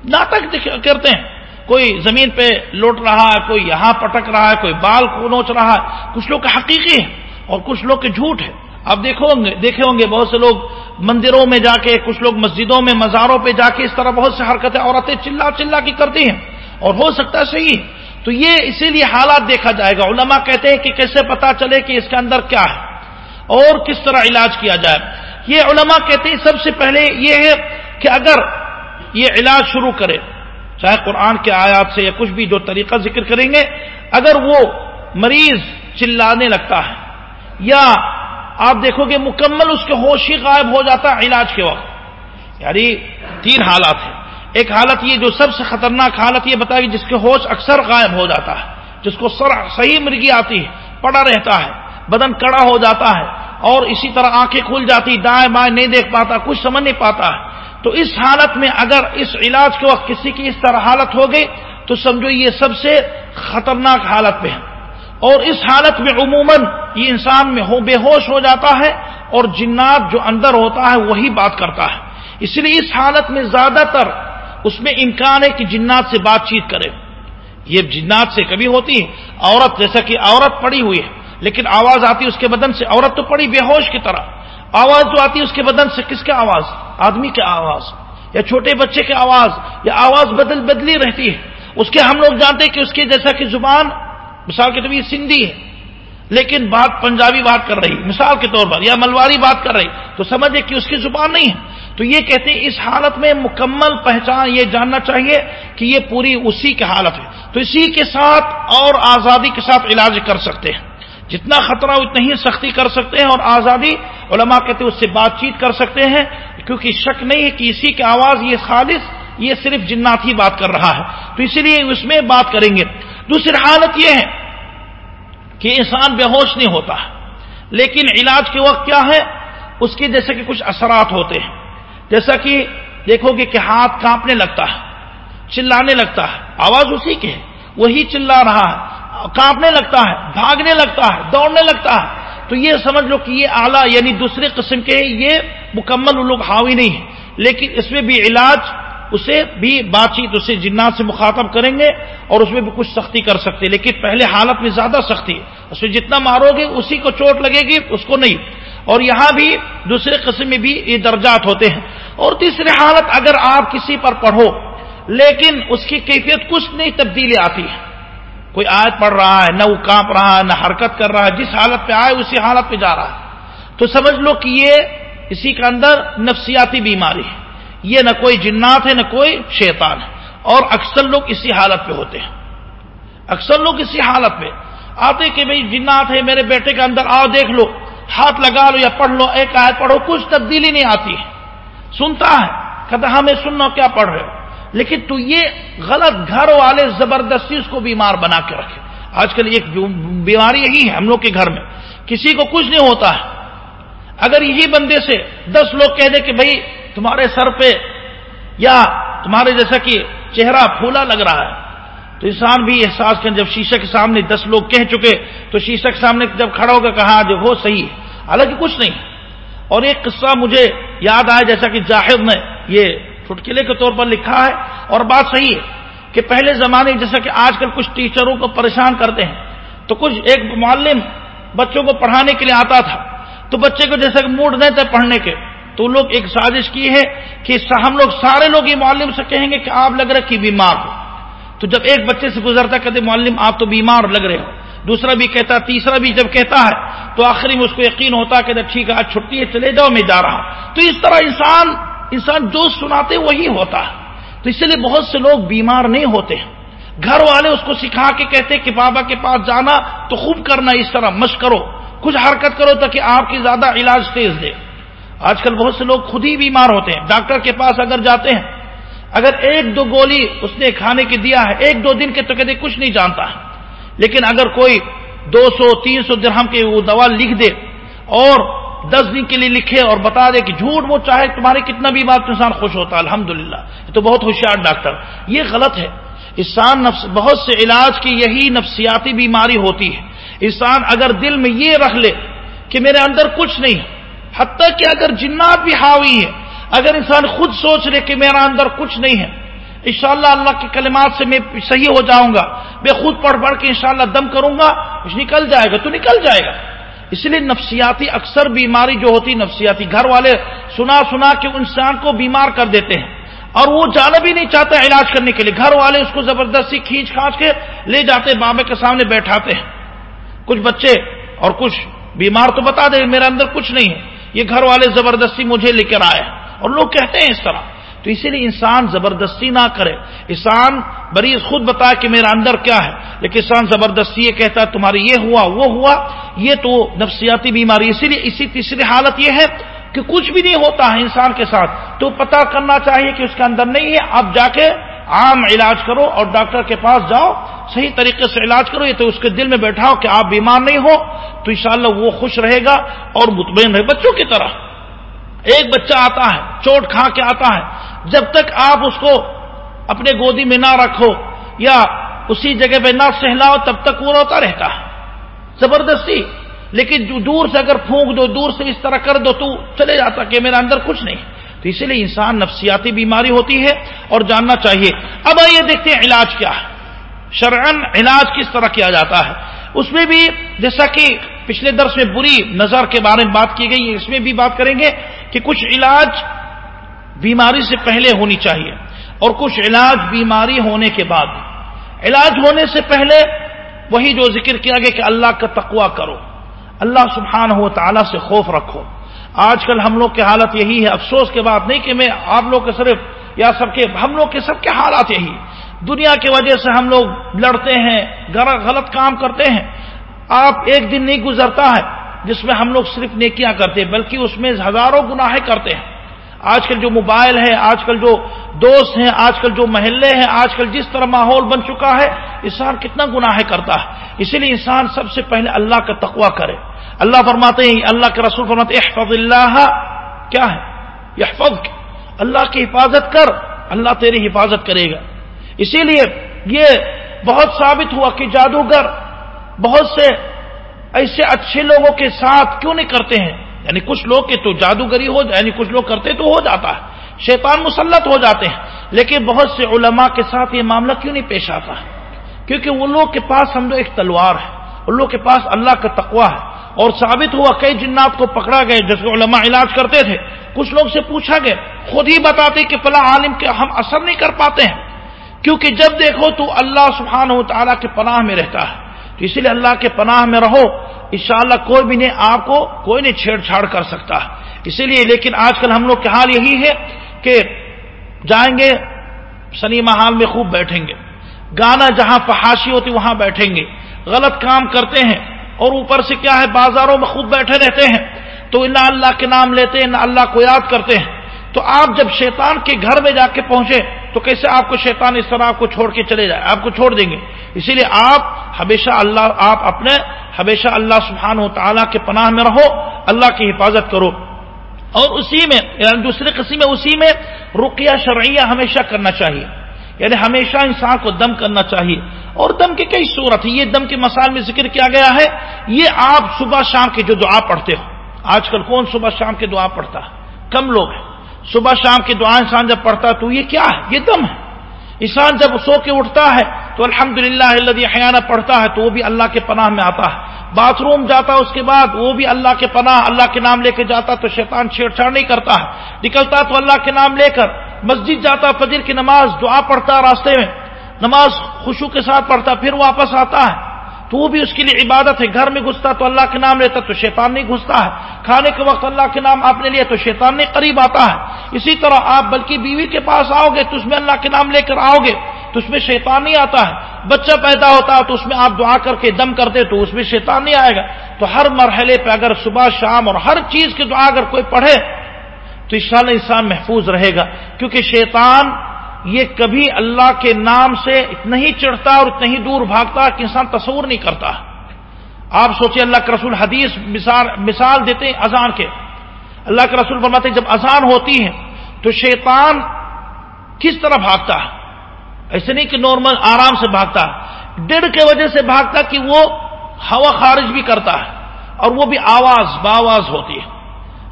ناٹک کرتے ہیں۔ کوئی زمین پہ لوٹ رہا ہے، کوئی یہاں پٹک رہا ہے، کوئی بال کو نوچ رہا ہے۔ کچھ لوگ کا حقیقی ہے اور کچھ لوگ کے جھوٹ ہے آپ دیکھو گے، دیکھے ہوں گے بہت سے لوگ مندروں میں جا کے، کچھ لوگ مسجدوں میں، مزاروں پہ جا کے اس طرح بہت سے حرکتیں عورتیں چلا چلا کی کرتی ہیں۔ اور ہو سکتا ہے صحیح۔ تو یہ اسی لیے حالات دیکھا جائے گا۔ علماء کہتے ہیں کہ کیسے پتا چلے کہ اس کے اندر کیا ہے اور کس طرح علاج کیا جائے۔ یہ علماء کہتے ہیں سب سے پہلے یہ ہے کہ اگر یہ علاج شروع کرے چاہے قرآن کے آیات سے یا کچھ بھی جو طریقہ ذکر کریں گے، اگر وہ مریض چلانے لگتا ہے، یا آپ دیکھو گے مکمل اس کے ہوش ہی غائب ہو جاتا ہے علاج کے وقت۔ یعنی تین حالات ہیں۔ ایک حالت یہ جو سب سے خطرناک حالت یہ بتا جس کے ہوش اکثر غائب ہو جاتا ہے، جس کو سر، صحیح مرغی آتی ہے، پڑا رہتا ہے، بدن کڑا ہو جاتا ہے اور اسی طرح آنکھیں کھل جاتی، دائیں بائیں نہیں دیکھ پاتا، کچھ سمجھ نہیں پاتا۔ ہے تو اس حالت میں اگر اس علاج کے وقت کسی کی اس طرح حالت ہو گئی، تو سمجھو یہ سب سے خطرناک حالت میں ہے۔ اور اس حالت میں عموماً یہ انسان میں ہو بے ہوش ہو جاتا ہے اور جنات جو اندر ہوتا ہے وہی بات کرتا ہے۔ اس لیے اس حالت میں زیادہ تر اس میں امکان ہے کہ جنات سے بات چیت کرے۔ یہ جنات سے کبھی ہوتی ہے۔ عورت جیسا کہ عورت پڑی ہوئی ہے، لیکن آواز آتی ہے اس کے بدن سے، عورت تو پڑی بے ہوش کی طرح۔ آواز جو آتی ہے اس کے بدن سے کس کا آواز؟ آدمی کی آواز۔ یا چھوٹے بچے کی آواز، یا آواز بدل بدلی رہتی ہے۔ اس کے ہم لوگ جانتے ہیں کہ اس کی جیسا کہ زبان، مثال کے طور یہ سندھی ہے، لیکن بات پنجابی بات کر رہی مثال کے طور پر یا ملواری بات کر رہی تو سمجھے کہ اس کی زبان نہیں ہے۔ تو یہ کہتے ہیں اس حالت میں مکمل پہچان یہ جاننا چاہیے کہ یہ پوری اسی کی حالت ہے۔ تو اسی کے ساتھ اور آزادی کے ساتھ علاج کر سکتے ہیں۔ جتنا خطرہ اتنا ہی سختی کر سکتے ہیں اور آزادی علماء کہتے ہیں اس سے بات چیت کر سکتے ہیں، کیونکہ شک نہیں ہے کہ اسی کی آواز، یہ خالص، یہ صرف جنات ہی بات کر رہا ہے۔ تو اسی لیے اس میں بات کریں گے۔ دوسری حالت یہ ہے کہ انسان بے ہوش نہیں ہوتا۔ لیکن علاج کے وقت کیا ہے؟ اس کے جیسے کہ کچھ اثرات ہوتے ہیں۔ جیسا کہ دیکھو گے کہ ہاتھ کانپنے لگتا ہے، چلانے لگتا ہے۔ آواز اسی کی ہے، وہی چلا رہا ہے۔ کانپنے لگتا ہے، بھاگنے لگتا ہے، دوڑنے لگتا ہے۔ تو یہ سمجھ لو کہ یہ اعلیٰ یعنی دوسرے قسم کے یہ مکمل لوگ حاوی نہیں ہے لیکن اس میں بھی علاج، اسے بھی بات چیت، اسے جنات سے مخاطب کریں گے اور اس میں بھی کچھ سختی کر سکتے لیکن پہلے حالت میں زیادہ سختی ہے۔ اس میں جتنا مارو گے، اسی کو چوٹ لگے گی، اس کو نہیں۔ اور یہاں بھی دوسرے قسم میں بھی یہ درجات ہوتے ہیں۔ اور تیسری حالت، اگر آپ کسی پر پڑھو، لیکن اس کی کیفیت کچھ نہیں تبدیلی آتی ہے۔ کوئی آیت پڑھ رہا ہے، نہ وہ کانپ رہا ہے، نہ حرکت کر رہا ہے، جس حالت پہ آئے اسی حالت پہ جا رہا ہے۔ تو سمجھ لو کہ یہ اسی کے اندر نفسیاتی بیماری ہے۔ یہ نہ کوئی جنات ہے، نہ کوئی شیطان ہے۔ اور اکثر لوگ اسی حالت پہ ہوتے ہیں۔ اکثر لوگ اسی حالت پہ۔ آتے کہ بھائی، جنات ہے میرے بیٹے کے اندر آؤ، دیکھ لو۔ ہاتھ لگا لو یا پڑھ لو، ایک آیت پڑھو، کچھ تبدیلی نہیں آتی ہے۔ سنتا ہے، کہتا ہمیں ہاں سننا کیا پڑھ رہے ہو؟ لیکن تو یہ غلط گھر والے زبردستی اس کو بیمار بنا کے رکھے۔ آج کل ایک بیماری یہی ہے ہم لوگ کے گھر میں۔ کسی کو کچھ نہیں ہوتا ہے۔ اگر یہی بندے سے دس لوگ کہہ دے کہ بھائی تمہارے سر پہ یا تمہارے جیسا کہ چہرہ پھولا لگ رہا ہے، تو انسان بھی احساس کریں جب شیشے کے سامنے دس لوگ کہہ چکے، تو شیشے کے سامنے جب کھڑا ہوگا کہا جو وہ صحیح ہے۔ حالانکہ کچھ نہیں۔ اور ایک قصہ مجھے یاد آیا، جیسا کہ جاہد نے یہ چٹکلے کے طور پر لکھا ہے اور بات صحیح ہے کہ پہلے زمانے جیسا کہ آج کل کچھ ٹیچروں کو پریشان کرتے ہیں تو کچھ ایک معلم بچوں کو پڑھانے کے لیے آتا تھا تو بچے کو جیسا کہ موڈ نہیں تھے پڑھنے کے تو لوگ ایک سازش کی ہے کہ ہم لوگ سارے لوگ یہ معلم سے کہیں گے کہ آپ لگ رہے کہ بیمار ہو۔ تو جب ایک بچے سے گزرتا کہتے معلم، آپ تو بیمار لگ رہے ہو۔ دوسرا بھی کہتا تیسرا بھی جب کہتا ہے، تو آخری میں اس کو یقین ہوتا کہ اچھا، ٹھیک ہے، آج چھٹی ہے، چلے جاؤ، میں جا رہا ہوں۔ تو اس طرح انسان انسان جو سناتے وہی ہوتا ہے۔ تو اس لیے بہت سے لوگ بیمار نہیں ہوتے گھر والے اس کو سکھا کے کہتے کہ بابا کے پاس جانا تو خوب کرنا اس طرح مشق کرو۔ کچھ حرکت کرو تاکہ آپ کی زیادہ علاج تیز دے۔ آج کل بہت سے لوگ خود ہی بیمار ہوتے ہیں۔ ڈاکٹر کے پاس اگر جاتے ہیں، اگر ایک دو گولی اس نے کھانے کی دیا ہے، ایک دو دن کے تو کہتے کچھ نہیں جانتا ہے۔ لیکن اگر کوئی دو سو، تین سو درہم کے وہ دوا لکھ دے اور دس دن کے لیے لکھے اور بتا دے کہ جھوٹ وہ چاہے تمہارے کتنا بھی بات انسان خوش ہوتا ہے الحمد للہ تو بہت ہوشیار ڈاکٹر۔ یہ غلط ہے۔ انسان نفس، بہت سے علاج کی یہی نفسیاتی بیماری ہوتی ہے۔ انسان اگر دل میں یہ رکھ لے کہ میرے اندر کچھ نہیں ہے حتیٰ کہ اگر جنات بھی حاوی ہے اگر انسان خود سوچ لے کہ میرا اندر کچھ نہیں ہے، انشاءاللہ اللہ کے کلمات سے میں صحیح ہو جاؤں گا۔ میں خود پڑھ پڑھ کے انشاءاللہ دم کروں گا، کچھ نکل جائے گا تو نکل جائے گا۔ اس لیے نفسیاتی اکثر بیماری جو ہوتی نفسیاتی گھر والے سنا سنا کے انسان کو بیمار کر دیتے ہیں۔ اور وہ جانا بھی نہیں چاہتا علاج کرنے کے لیے۔ گھر والے اس کو زبردستی کھینچ کھانچ کے لے جاتے بابے کے سامنے بیٹھاتے ہیں۔ کچھ بچے اور کچھ بیمار تو بتا دے میرے اندر کچھ نہیں ہے۔ یہ گھر والے زبردستی مجھے لے کر آئے اور لوگ کہتے ہیں اس طرح۔ تو اسی لیے انسان زبردستی نہ کرے۔ انسان بری خود بتا کہ میرا اندر کیا ہے، لیکن انسان زبردستی یہ کہتا ہے تمہاری یہ ہوا، وہ ہوا، یہ تو نفسیاتی بیماری، اسی لیے اسی تیسری حالت یہ ہے کہ کچھ بھی نہیں ہوتا ہے انسان کے ساتھ۔ تو پتا کرنا چاہیے کہ اس کے اندر نہیں ہے، اب جا کے عام علاج کرو اور ڈاکٹر کے پاس جاؤ، صحیح طریقے سے علاج کرو، یہ تو اس کے دل میں بیٹھاؤ کہ آپ بیمار نہیں ہو، تو انشاءاللہ وہ خوش رہے گا اور مطمئن رہے۔ بچوں کی طرح ایک بچہ آتا ہے، چوٹ کھا کے آتا ہے جب تک آپ اس کو اپنے گودی میں نہ رکھو یا اسی جگہ پہ نہ سہلاؤ، تب تک وہ روتا رہتا ہے۔ زبردستی۔ لیکن جو دور سے اگر پھونک دو، دور سے اس طرح کر دو تو چلے جاتا کہ میرا اندر کچھ نہیں۔ تو اسی لیے انسان نفسیاتی بیماری ہوتی ہے اور جاننا چاہیے۔ اب آئیے دیکھتے ہیں علاج کیا ہے۔ شرعن علاج کس طرح کیا جاتا ہے۔ اس میں بھی جیسا کہ پچھلے درس میں بری نظر کے بارے میں بات کی گئی، اس میں بھی بات کریں گے کہ کچھ علاج بیماری سے پہلے ہونی چاہیے اور کچھ علاج بیماری ہونے کے بعد علاج ہونے سے پہلے وہی جو ذکر کیا گیا کہ اللہ کا تقوا کرو اللہ سبحانہ ہو تعالیٰ سے خوف رکھو آج کل ہم لوگ کی حالت یہی ہے افسوس کے بعد نہیں کہ میں آپ لوگ کے صرف یا سب کے ہم لوگ کے سب کے حالات یہی دنیا کی وجہ سے ہم لوگ لڑتے ہیں غلط کام کرتے ہیں۔ آپ ایک دن نہیں گزرتا ہے جس میں ہم لوگ صرف نیکیاں کرتے ہیں، بلکہ اس میں ہزاروں گناہیں کرتے ہیں۔ آج کل جو موبائل ہے آج کل جو دوست ہیں، آج کل جو محلے ہیں، آج کل جس طرح ماحول بن چکا ہے، انسان کتنا گناہ کرتا ہے۔ اسی لیے انسان سب سے پہلے اللہ کا تقوا کرے۔ اللہ فرماتے ہیں، اللہ کے رسول فرماتے احفظ اللہ۔ کیا ہے؟ یحفظ اللہ کی حفاظت کر۔ اللہ تیری حفاظت کرے گا۔ اسی لیے یہ بہت ثابت ہوا کہ جادوگر بہت سے ایسے اچھے لوگوں کے ساتھ کیوں نہیں کرتے ہیں؟ یعنی کچھ لوگ کے تو جادوگری ہو یعنی کچھ لوگ کرتے تو ہو جاتا ہے۔ شیطان مسلط ہو جاتے ہیں۔ لیکن بہت سے علماء کے ساتھ یہ معاملہ کیوں نہیں پیش آتا؟ ہے کیونکہ وہ لوگ کے پاس ہم لوگ ایک تلوار ہے۔ ان لوگ کے پاس اللہ کا تقوا ہے۔ اور ثابت ہوا کئی جنات کو پکڑا گئے جس کو علماء علاج کرتے تھے۔ کچھ لوگ سے پوچھا گیا، خود ہی بتاتے کہ فلاں عالم کے ہم اثر نہیں کر پاتے ہیں۔ کیونکہ جب دیکھو تو اللہ سبحانہ و تعالیٰ کے پناہ میں رہتا ہے۔ تو اسی لیے اللہ کے پناہ میں رہو۔ انشاءاللہ کوئی بھی نہیں آپ کو کوئی نہیں چھیڑ چھاڑ کر سکتا۔ اسی لیے لیکن آج کل ہم لوگ کے حال یہی ہے کہ جائیں گے سنیما حال میں خوب بیٹھیں گے۔ گانا جہاں فحاشی ہوتی وہاں بیٹھیں گے۔ غلط کام کرتے ہیں اور اوپر سے کیا ہے، بازاروں میں خوب بیٹھے رہتے ہیں۔ تو نہ اللہ کے نام لیتے ہیں نہ اللہ کو یاد کرتے ہیں۔ تو آپ جب شیطان کے گھر میں جا کے پہنچے تو کیسے آپ کو شیطان اس طرح آپ کو چھوڑ کے چلے جائے؟ آپ کو چھوڑ دیں گے۔ اسی لیے آپ ہمیشہ اللہ، آپ اپنے ہمیشہ اللہ سبحانہ و تعالیٰ کے پناہ میں رہو، اللہ کی حفاظت کرو۔ اور اسی میں یعنی دوسرے قسم میں، اسی میں رقیہ شرعیہ ہمیشہ کرنا چاہیے۔ یعنی ہمیشہ انسان کو دم کرنا چاہیے۔ اور دم کی کئی صورت ہے یہ دم کے مسائل میں ذکر کیا گیا ہے۔ یہ آپ صبح شام کے جو دعا پڑھتے ہو۔ آج کل کون صبح شام کے دعا پڑھتا ہے؟ کم لوگ ہیں۔ صبح شام کی دعا انسان جب پڑھتا ہے تو یہ کیا ہے؟ یہ دم ہے۔ انسان جب سو کے اٹھتا ہے تو الحمد للہ حیانہ پڑھتا ہے تو وہ بھی اللہ کے پناہ میں آتا ہے۔ باتھ روم جاتا ہے اس کے بعد وہ بھی اللہ کے پناہ، اللہ کے نام لے کے جاتا تو شیطان چھیڑ چھاڑ نہیں کرتا ہے۔ نکلتا تو اللہ کے نام لے کر مسجد جاتا فجر کی نماز دعا پڑھتا راستے میں۔ نماز خوشو کے ساتھ پڑھتا پھر واپس آتا ہے۔ تو بھی اس کے لیے عبادت ہے۔ گھر میں گھستا تو اللہ کے نام لیتا تو شیطان نہیں گھستا ہے۔ کھانے کے وقت اللہ کے نام آپ نے لیا تو شیطان نہیں قریب آتا ہے۔ اسی طرح آپ بلکہ بیوی کے پاس آؤ گے تو اس میں اللہ کے نام لے کر آؤ گے تو اس میں شیطان نہیں آتا ہے۔ بچہ پیدا ہوتا ہے تو اس میں آپ دعا کر کے دم کرتے تو اس میں شیطان نہیں آئے گا۔ تو ہر مرحلے پہ اگر صبح شام اور ہر چیز کی دعا اگر کوئی پڑھے تو ان انسان محفوظ رہے گا۔ کیونکہ شیطان یہ کبھی اللہ کے نام سے اتنا ہی چڑھتا اور اتنا ہی دور بھاگتا کہ انسان تصور نہیں کرتا۔ آپ سوچیں اللہ کے رسول حدیث مثال مثال دیتے ہیں اذان کے۔ اللہ کے رسول فرماتے ہیں جب اذان ہوتی ہے تو شیطان کس طرح بھاگتا؟ ہے ایسے نہیں کہ نارمل آرام سے بھاگتا۔ ہے ڈڑ کے وجہ سے بھاگتا کہ وہ ہوا خارج بھی کرتا ہے اور وہ بھی آواز باواز ہوتی ہے۔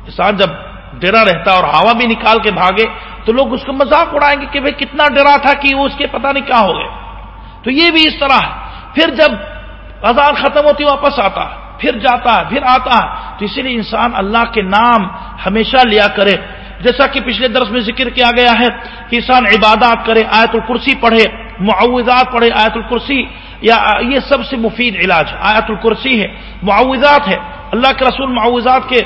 انسان جب ڈرا رہتا اور ہوا بھی نکال کے بھاگے تو لوگ اس کو مذاق اڑائیں گے کہ بھائی کتنا ڈرا تھا کہ وہ اس کے پتہ نہیں کیا ہو گئے۔ تو یہ بھی اس طرح ہے۔ پھر جب اذان ختم ہوتی واپس آتا ہے، پھر جاتا ہے، پھر آتا ہے، تو اسی لیے انسان اللہ کے نام ہمیشہ لیا کرے۔ جیسا کہ پچھلے درس میں ذکر کیا گیا ہے کہ انسان عبادات کرے، آیت الکرسی پڑھے معاوضات پڑھے، آیت الکرسی یا یہ سب سے مفید علاج آیت الکرسی ہے معاوضات ہے۔ اللہ کے رسول معاوضات کے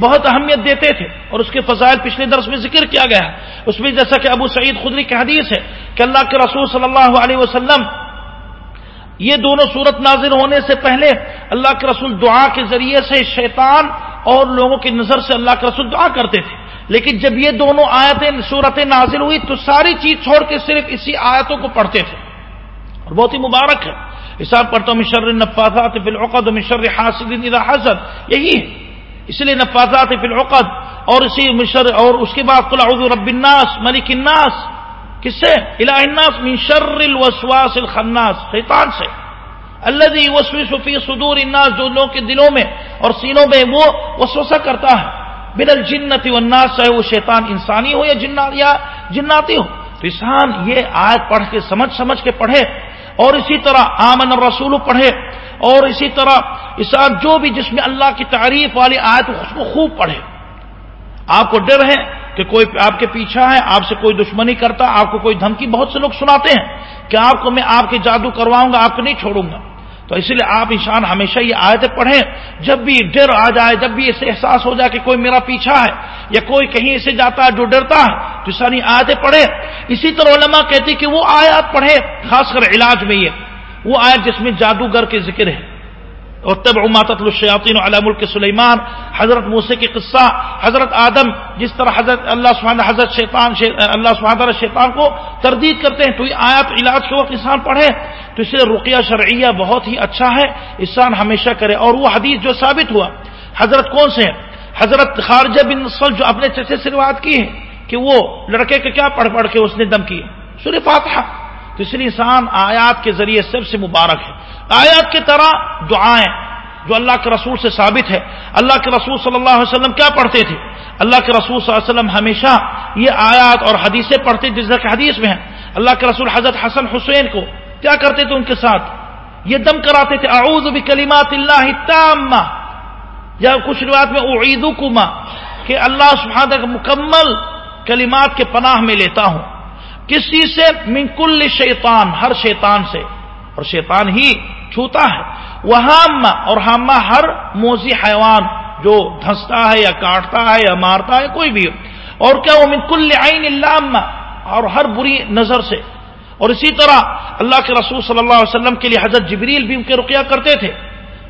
بہت اہمیت دیتے تھے اور اس کے فضائل پچھلے درس میں ذکر کیا گیا اس میں جیسا کہ ابو سعید خدری کی حدیث ہے کہ اللہ کے رسول صلی اللہ علیہ وسلم یہ دونوں صورت نازل ہونے سے پہلے اللہ کے رسول دعا کے ذریعے سے شیطان اور لوگوں کی نظر سے اللہ کے رسول دعا کرتے تھے۔ لیکن جب یہ دونوں آیتیں صورتیں نازل ہوئی تو ساری چیز چھوڑ کے صرف اسی آیتوں کو پڑھتے تھے۔ اور بہت ہی مبارک ہے۔ حساب پڑھتا ہوں مشر نفاذات بالعقد مشر حاسد اذا حسد۔ یہی ہے۔ اس لیے نفاذات فی العقد اور اسی مشر اور اس کے بعد قل اعوذ رب الناس، ملک الناس کس سے الہ الناس من شر الوسواس الخناس، شیطان سے۔ اللہ وسوس فی صدور الناس، جو لوگوں کے دلوں میں اور سینوں میں وہ وسوسہ کرتا ہے۔ بن الجنت والناس، چاہے وہ شیطان انسانی ہو یا جنات یا جناتی ہو۔ تو انسان یہ آیت پڑھ کے سمجھ سمجھ کے پڑھے۔ اور اسی طرح آمن رسول پڑھے اور اسی طرح اسان جو بھی جس میں اللہ کی تعریف والی آیت اس کو خوب پڑھے۔ آپ کو ڈر ہے کہ کوئی آپ کے پیچھا ہے، آپ سے کوئی دشمنی کرتا، آپ کو کوئی دھمکی، بہت سے لوگ سناتے ہیں کہ آپ کو میں آپ کے جادو کرواؤں گا، آپ کو نہیں چھوڑوں گا۔ تو اس لیے آپ انسان ہمیشہ یہ آیتیں پڑھیں، جب بھی ڈر آ جائے، جب بھی اسے احساس ہو جائے کہ کوئی میرا پیچھا ہے یا کوئی کہیں اسے جاتا ہے جو ڈرتا ہے، تو ساری آیتیں پڑھے اسی طرح علماء کہتی کہ وہ آیات پڑھے خاص کر علاج میں یہ، وہ آیت جس میں جادوگر کے ذکر ہے۔ اور تب عماطت الشیاطین علی ملک سلیمان، حضرت موسی کے قصہ، حضرت آدم، جس طرح حضرت اللہ سبحانہ، حضرت شیطان اللہ سبحانہ شیطان کو تردید کرتے ہیں، تو یہ آیات علاج کے وقت انسان پڑھے تو اس لیے رقیہ شرعیہ بہت ہی اچھا ہے انسان ہمیشہ کرے۔ اور وہ حدیث جو ثابت ہوا، حضرت کون سے حضرت خارجہ بن نسل جو اپنے چچے سے روایت کی ہے کہ وہ لڑکے کے کیا پڑھ پڑھ کے اس نے دم کی سورہ فاتحہ۔ تو اس لیے انسان آیات کے ذریعے سب سے مبارک ہے۔ آیات کی طرح دعائیں جو اللہ کے رسول سے ثابت ہے۔ اللہ کے رسول صلی اللہ علیہ وسلم کیا پڑھتے تھے؟ اللہ کے رسول صلی اللہ علیہ وسلم ہمیشہ یہ آیات اور حدیثیں پڑھتے جس کے حدیث میں ہیں۔ اللہ کے رسول حضرت حسن حسین کو کیا کرتے تھے ان کے ساتھ؟ یہ دم کراتے تھے، اعوذ بکلمات اللہ التامہ۔ یا کچھ روایت میں، اعیدکما، کہ اللہ سبحانہ مکمل کلمات کے پناہ میں لیتا ہوں۔ کس چیز سے، من کل شیطان، ہر شیطان سے۔ اور شیطان ہی چھوتا ہے۔ وہ اور ہامہ ہر موزی حیوان جو دھنستا ہے یا کاٹتا ہے یا مارتا ہے، کوئی بھی اور کیا وہ من کل عین اللہ اور ہر بری نظر سے۔ اور اسی طرح اللہ کے رسول صلی اللہ علیہ وسلم کے لیے حضرت جبریل بھی ان کے رقیہ کرتے تھے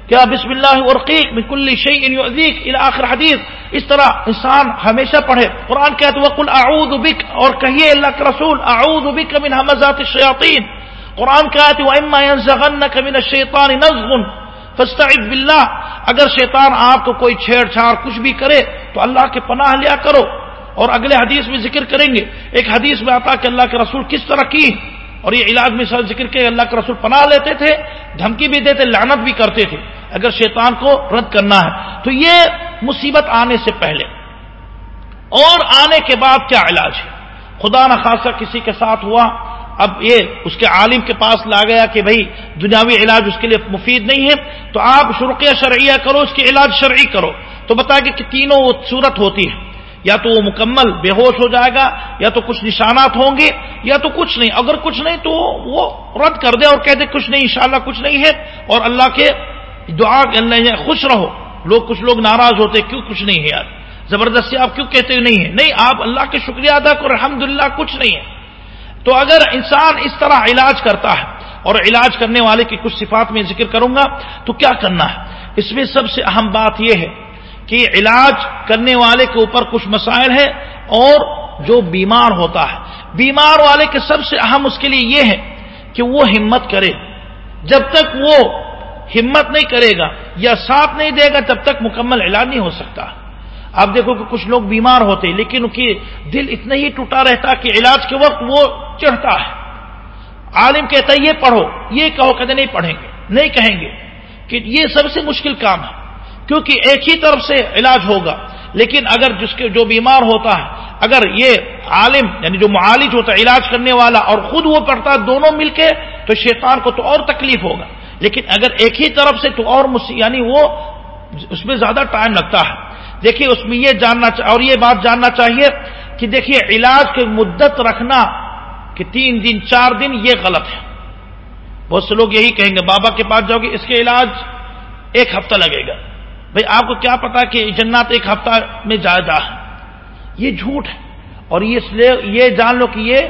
کیا بسم اللہ ورقیق من کل شیء یؤذیک الى آخر حدیث۔ اس طرح انسان ہمیشہ پڑھے۔ قرآن کہتے وقل اعوذ بک اور کہیے اللہ کے رسول اعوذ بک من همزات الشیاطین۔ قرآن کہتے واما ينزغنك من الشیطان نزغ فاستعذ بالله۔ اگر شیطان آپ کو کوئی چھیڑ چھاڑ کچھ بھی کرے تو اللہ کے پناہ لیا کرو۔ اور اگلے حدیث میں ذکر کریں گے۔ ایک حدیث میں آتا کہ اللہ کے رسول کس طرح کی اور یہ علاج میں سر ذکر کے اللہ کے رسول پناہ لیتے تھے، دھمکی بھی دیتے، لعنت بھی کرتے تھے۔ اگر شیطان کو رد کرنا ہے، تو یہ مصیبت آنے سے پہلے۔ اور آنے کے بعد کیا علاج ہے؟ خدا نخواستہ کسی کے ساتھ ہوا۔ اب یہ اس کے عالم کے پاس لا گیا کہ بھائی، دنیاوی علاج اس کے لیے مفید نہیں ہے۔ تو آپ شرقیہ شرعیہ کرو، اس کے علاج شرعی کرو۔ تو بتا کہ تینوں صورت ہوتی ہے۔ یا تو وہ مکمل بے ہوش ہو جائے گا، یا تو کچھ نشانات ہوں گے، یا تو کچھ نہیں۔ اگر کچھ نہیں تو وہ رد کر دے اور کہہ دے کچھ نہیں، انشاءاللہ کچھ نہیں ہے۔ اور اللہ کے دعا اللہ خوش رہو۔ لوگ کچھ لوگ ناراض ہوتے، کیوں کچھ نہیں ہے یار؟ زبردستی آپ کیوں کہتے نہیں ہے نہیں، آپ اللہ کے شکریہ ادا کرو الحمد کچھ نہیں ہے۔ تو اگر انسان اس طرح علاج کرتا ہے اور علاج کرنے والے کی کچھ صفات میں ذکر کروں گا، تو کیا کرنا ہے؟ اس میں سب سے اہم بات یہ ہے کہ علاج کرنے والے کے اوپر کچھ مسائل ہے اور جو بیمار ہوتا ہے۔ بیمار والے کے سب سے اہم اس کے لیے یہ ہے کہ وہ ہمت کرے۔ جب تک وہ ہمت نہیں کرے گا یا ساتھ نہیں دے گا، تب تک مکمل علاج نہیں ہو سکتا۔ آپ دیکھو کہ کچھ لوگ بیمار ہوتے لیکن ان کی دل اتنا ہی ٹوٹا رہتا کہ علاج کے وقت وہ چڑھتا ہے۔ عالم کہتا ہے، یہ پڑھو۔ یہ کہو کہتے نہیں پڑھیں گے، نہیں کہیں گے کہ یہ سب سے مشکل کام ہے۔ کیونکہ ایک ہی طرف سے علاج ہوگا۔ لیکن اگر جس کے جو بیمار ہوتا ہے، اگر یہ عالم یعنی جو معالج ہوتا ہے، علاج کرنے والا اور خود وہ پڑھتا ہے، دونوں مل کے، تو شیطان کو تو اور تکلیف ہوگا۔ لیکن اگر ایک ہی طرف سے تو اور یعنی وہ اس میں زیادہ ٹائم لگتا ہے۔ دیکھیے، اس میں یہ جاننا اور یہ بات جاننا چاہیے کہ دیکھیے، علاج کی مدت رکھنا کہ تین دن، چار دن، یہ غلط ہے۔ بہت سے لوگ یہی کہیں گے، بابا کے پاس جاؤ گے، اس کے علاج ایک ہفتہ لگے گا۔ بھائی آپ کو کیا پتا کہ جنات ایک ہفتہ میں جائزہ ہے؟ یہ جھوٹ ہے۔ اور یہ جان لو کہ یہ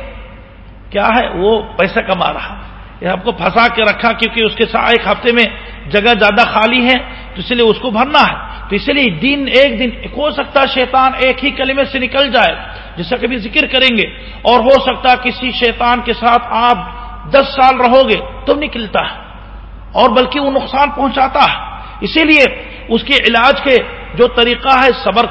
کیا ہے؟ وہ پیسہ کما رہا۔ یہ آپ کو پھنسا کے رکھا کیونکہ اس کے ساتھ ایک ہفتے میں جگہ زیادہ خالی ہے، تو اس لیے اس کو بھرنا ہے۔ تو اس لیے دن ایک دن ہو سکتا ہے شیطان ایک ہی کلمے سے نکل جائے جیسا کبھی ذکر کریں گے۔ اور ہو سکتا ہے کسی شیطان کے ساتھ آپ دس سال رہو گے تو نکلتا ہے، اور بلکہ وہ نقصان پہنچاتا ہے۔ اسی لیے اس کے علاج کے جو طریقہ ہے، صبر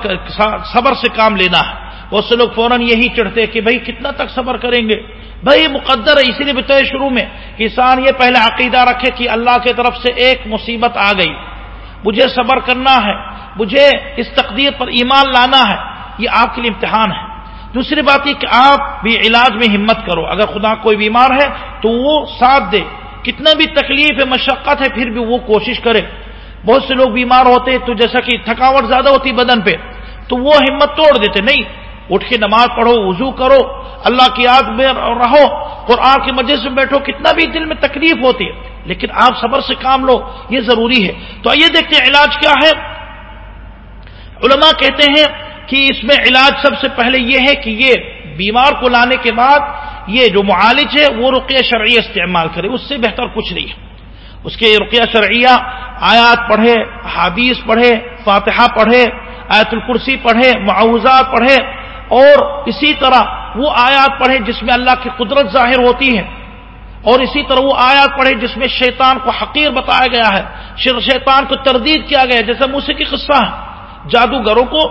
صبر سے کام لینا ہے۔ بہت سے لوگ فوراً یہی چڑھتے کہ بھائی کتنا تک صبر کریں گے؟ بھائی مقدر ہے، اسی لیے بتائے شروع میں کسان یہ پہلے عقیدہ رکھے کہ اللہ کی طرف سے ایک مصیبت آ گئی۔ مجھے صبر کرنا ہے، مجھے اس تقدیر پر ایمان لانا ہے۔ یہ آپ کے لیے امتحان ہے۔ دوسری بات یہ کہ آپ بھی علاج میں ہمت کرو۔ اگر خدا کوئی بیمار ہے تو وہ ساتھ دے۔ کتنا بھی تکلیف ہے، مشقت ہے، پھر بھی وہ کوشش کرے۔ بہت سے لوگ بیمار ہوتے تو جیسا کہ تھکاوٹ زیادہ ہوتی بدن پہ، تو وہ ہمت توڑ دیتے، نہیں، اٹھ کے نماز پڑھو، وضو کرو، اللہ کی یاد میں رہو، قرآن کے مجلس میں بیٹھو، کتنا بھی دل میں تکلیف ہوتی ہے، لیکن آپ صبر سے کام لو، یہ ضروری ہے۔ تو آئیے دیکھتے ہیں علاج کیا ہے۔ علماء کہتے ہیں کہ اس میں علاج سب سے پہلے یہ ہے کہ یہ بیمار کو لانے کے بعد یہ جو معالج ہے وہ رقیہ شرعیہ استعمال کرے، اس سے بہتر کچھ نہیں ہے۔ اس کے رقیہ شرعیہ، آیات پڑھے حادیث پڑھے، فاتحہ پڑھے، آیت الکرسی پڑھے معاوضات پڑھے، اور اسی طرح وہ آیات پڑھے جس میں اللہ کی قدرت ظاہر ہوتی ہے اور اسی طرح وہ آیات پڑھے جس میں شیطان کو حقیر بتایا گیا ہے۔ شیطان کو تردید کیا گیا ہے، جیسے موسیقی قصہ ہے۔ جادوگروں کو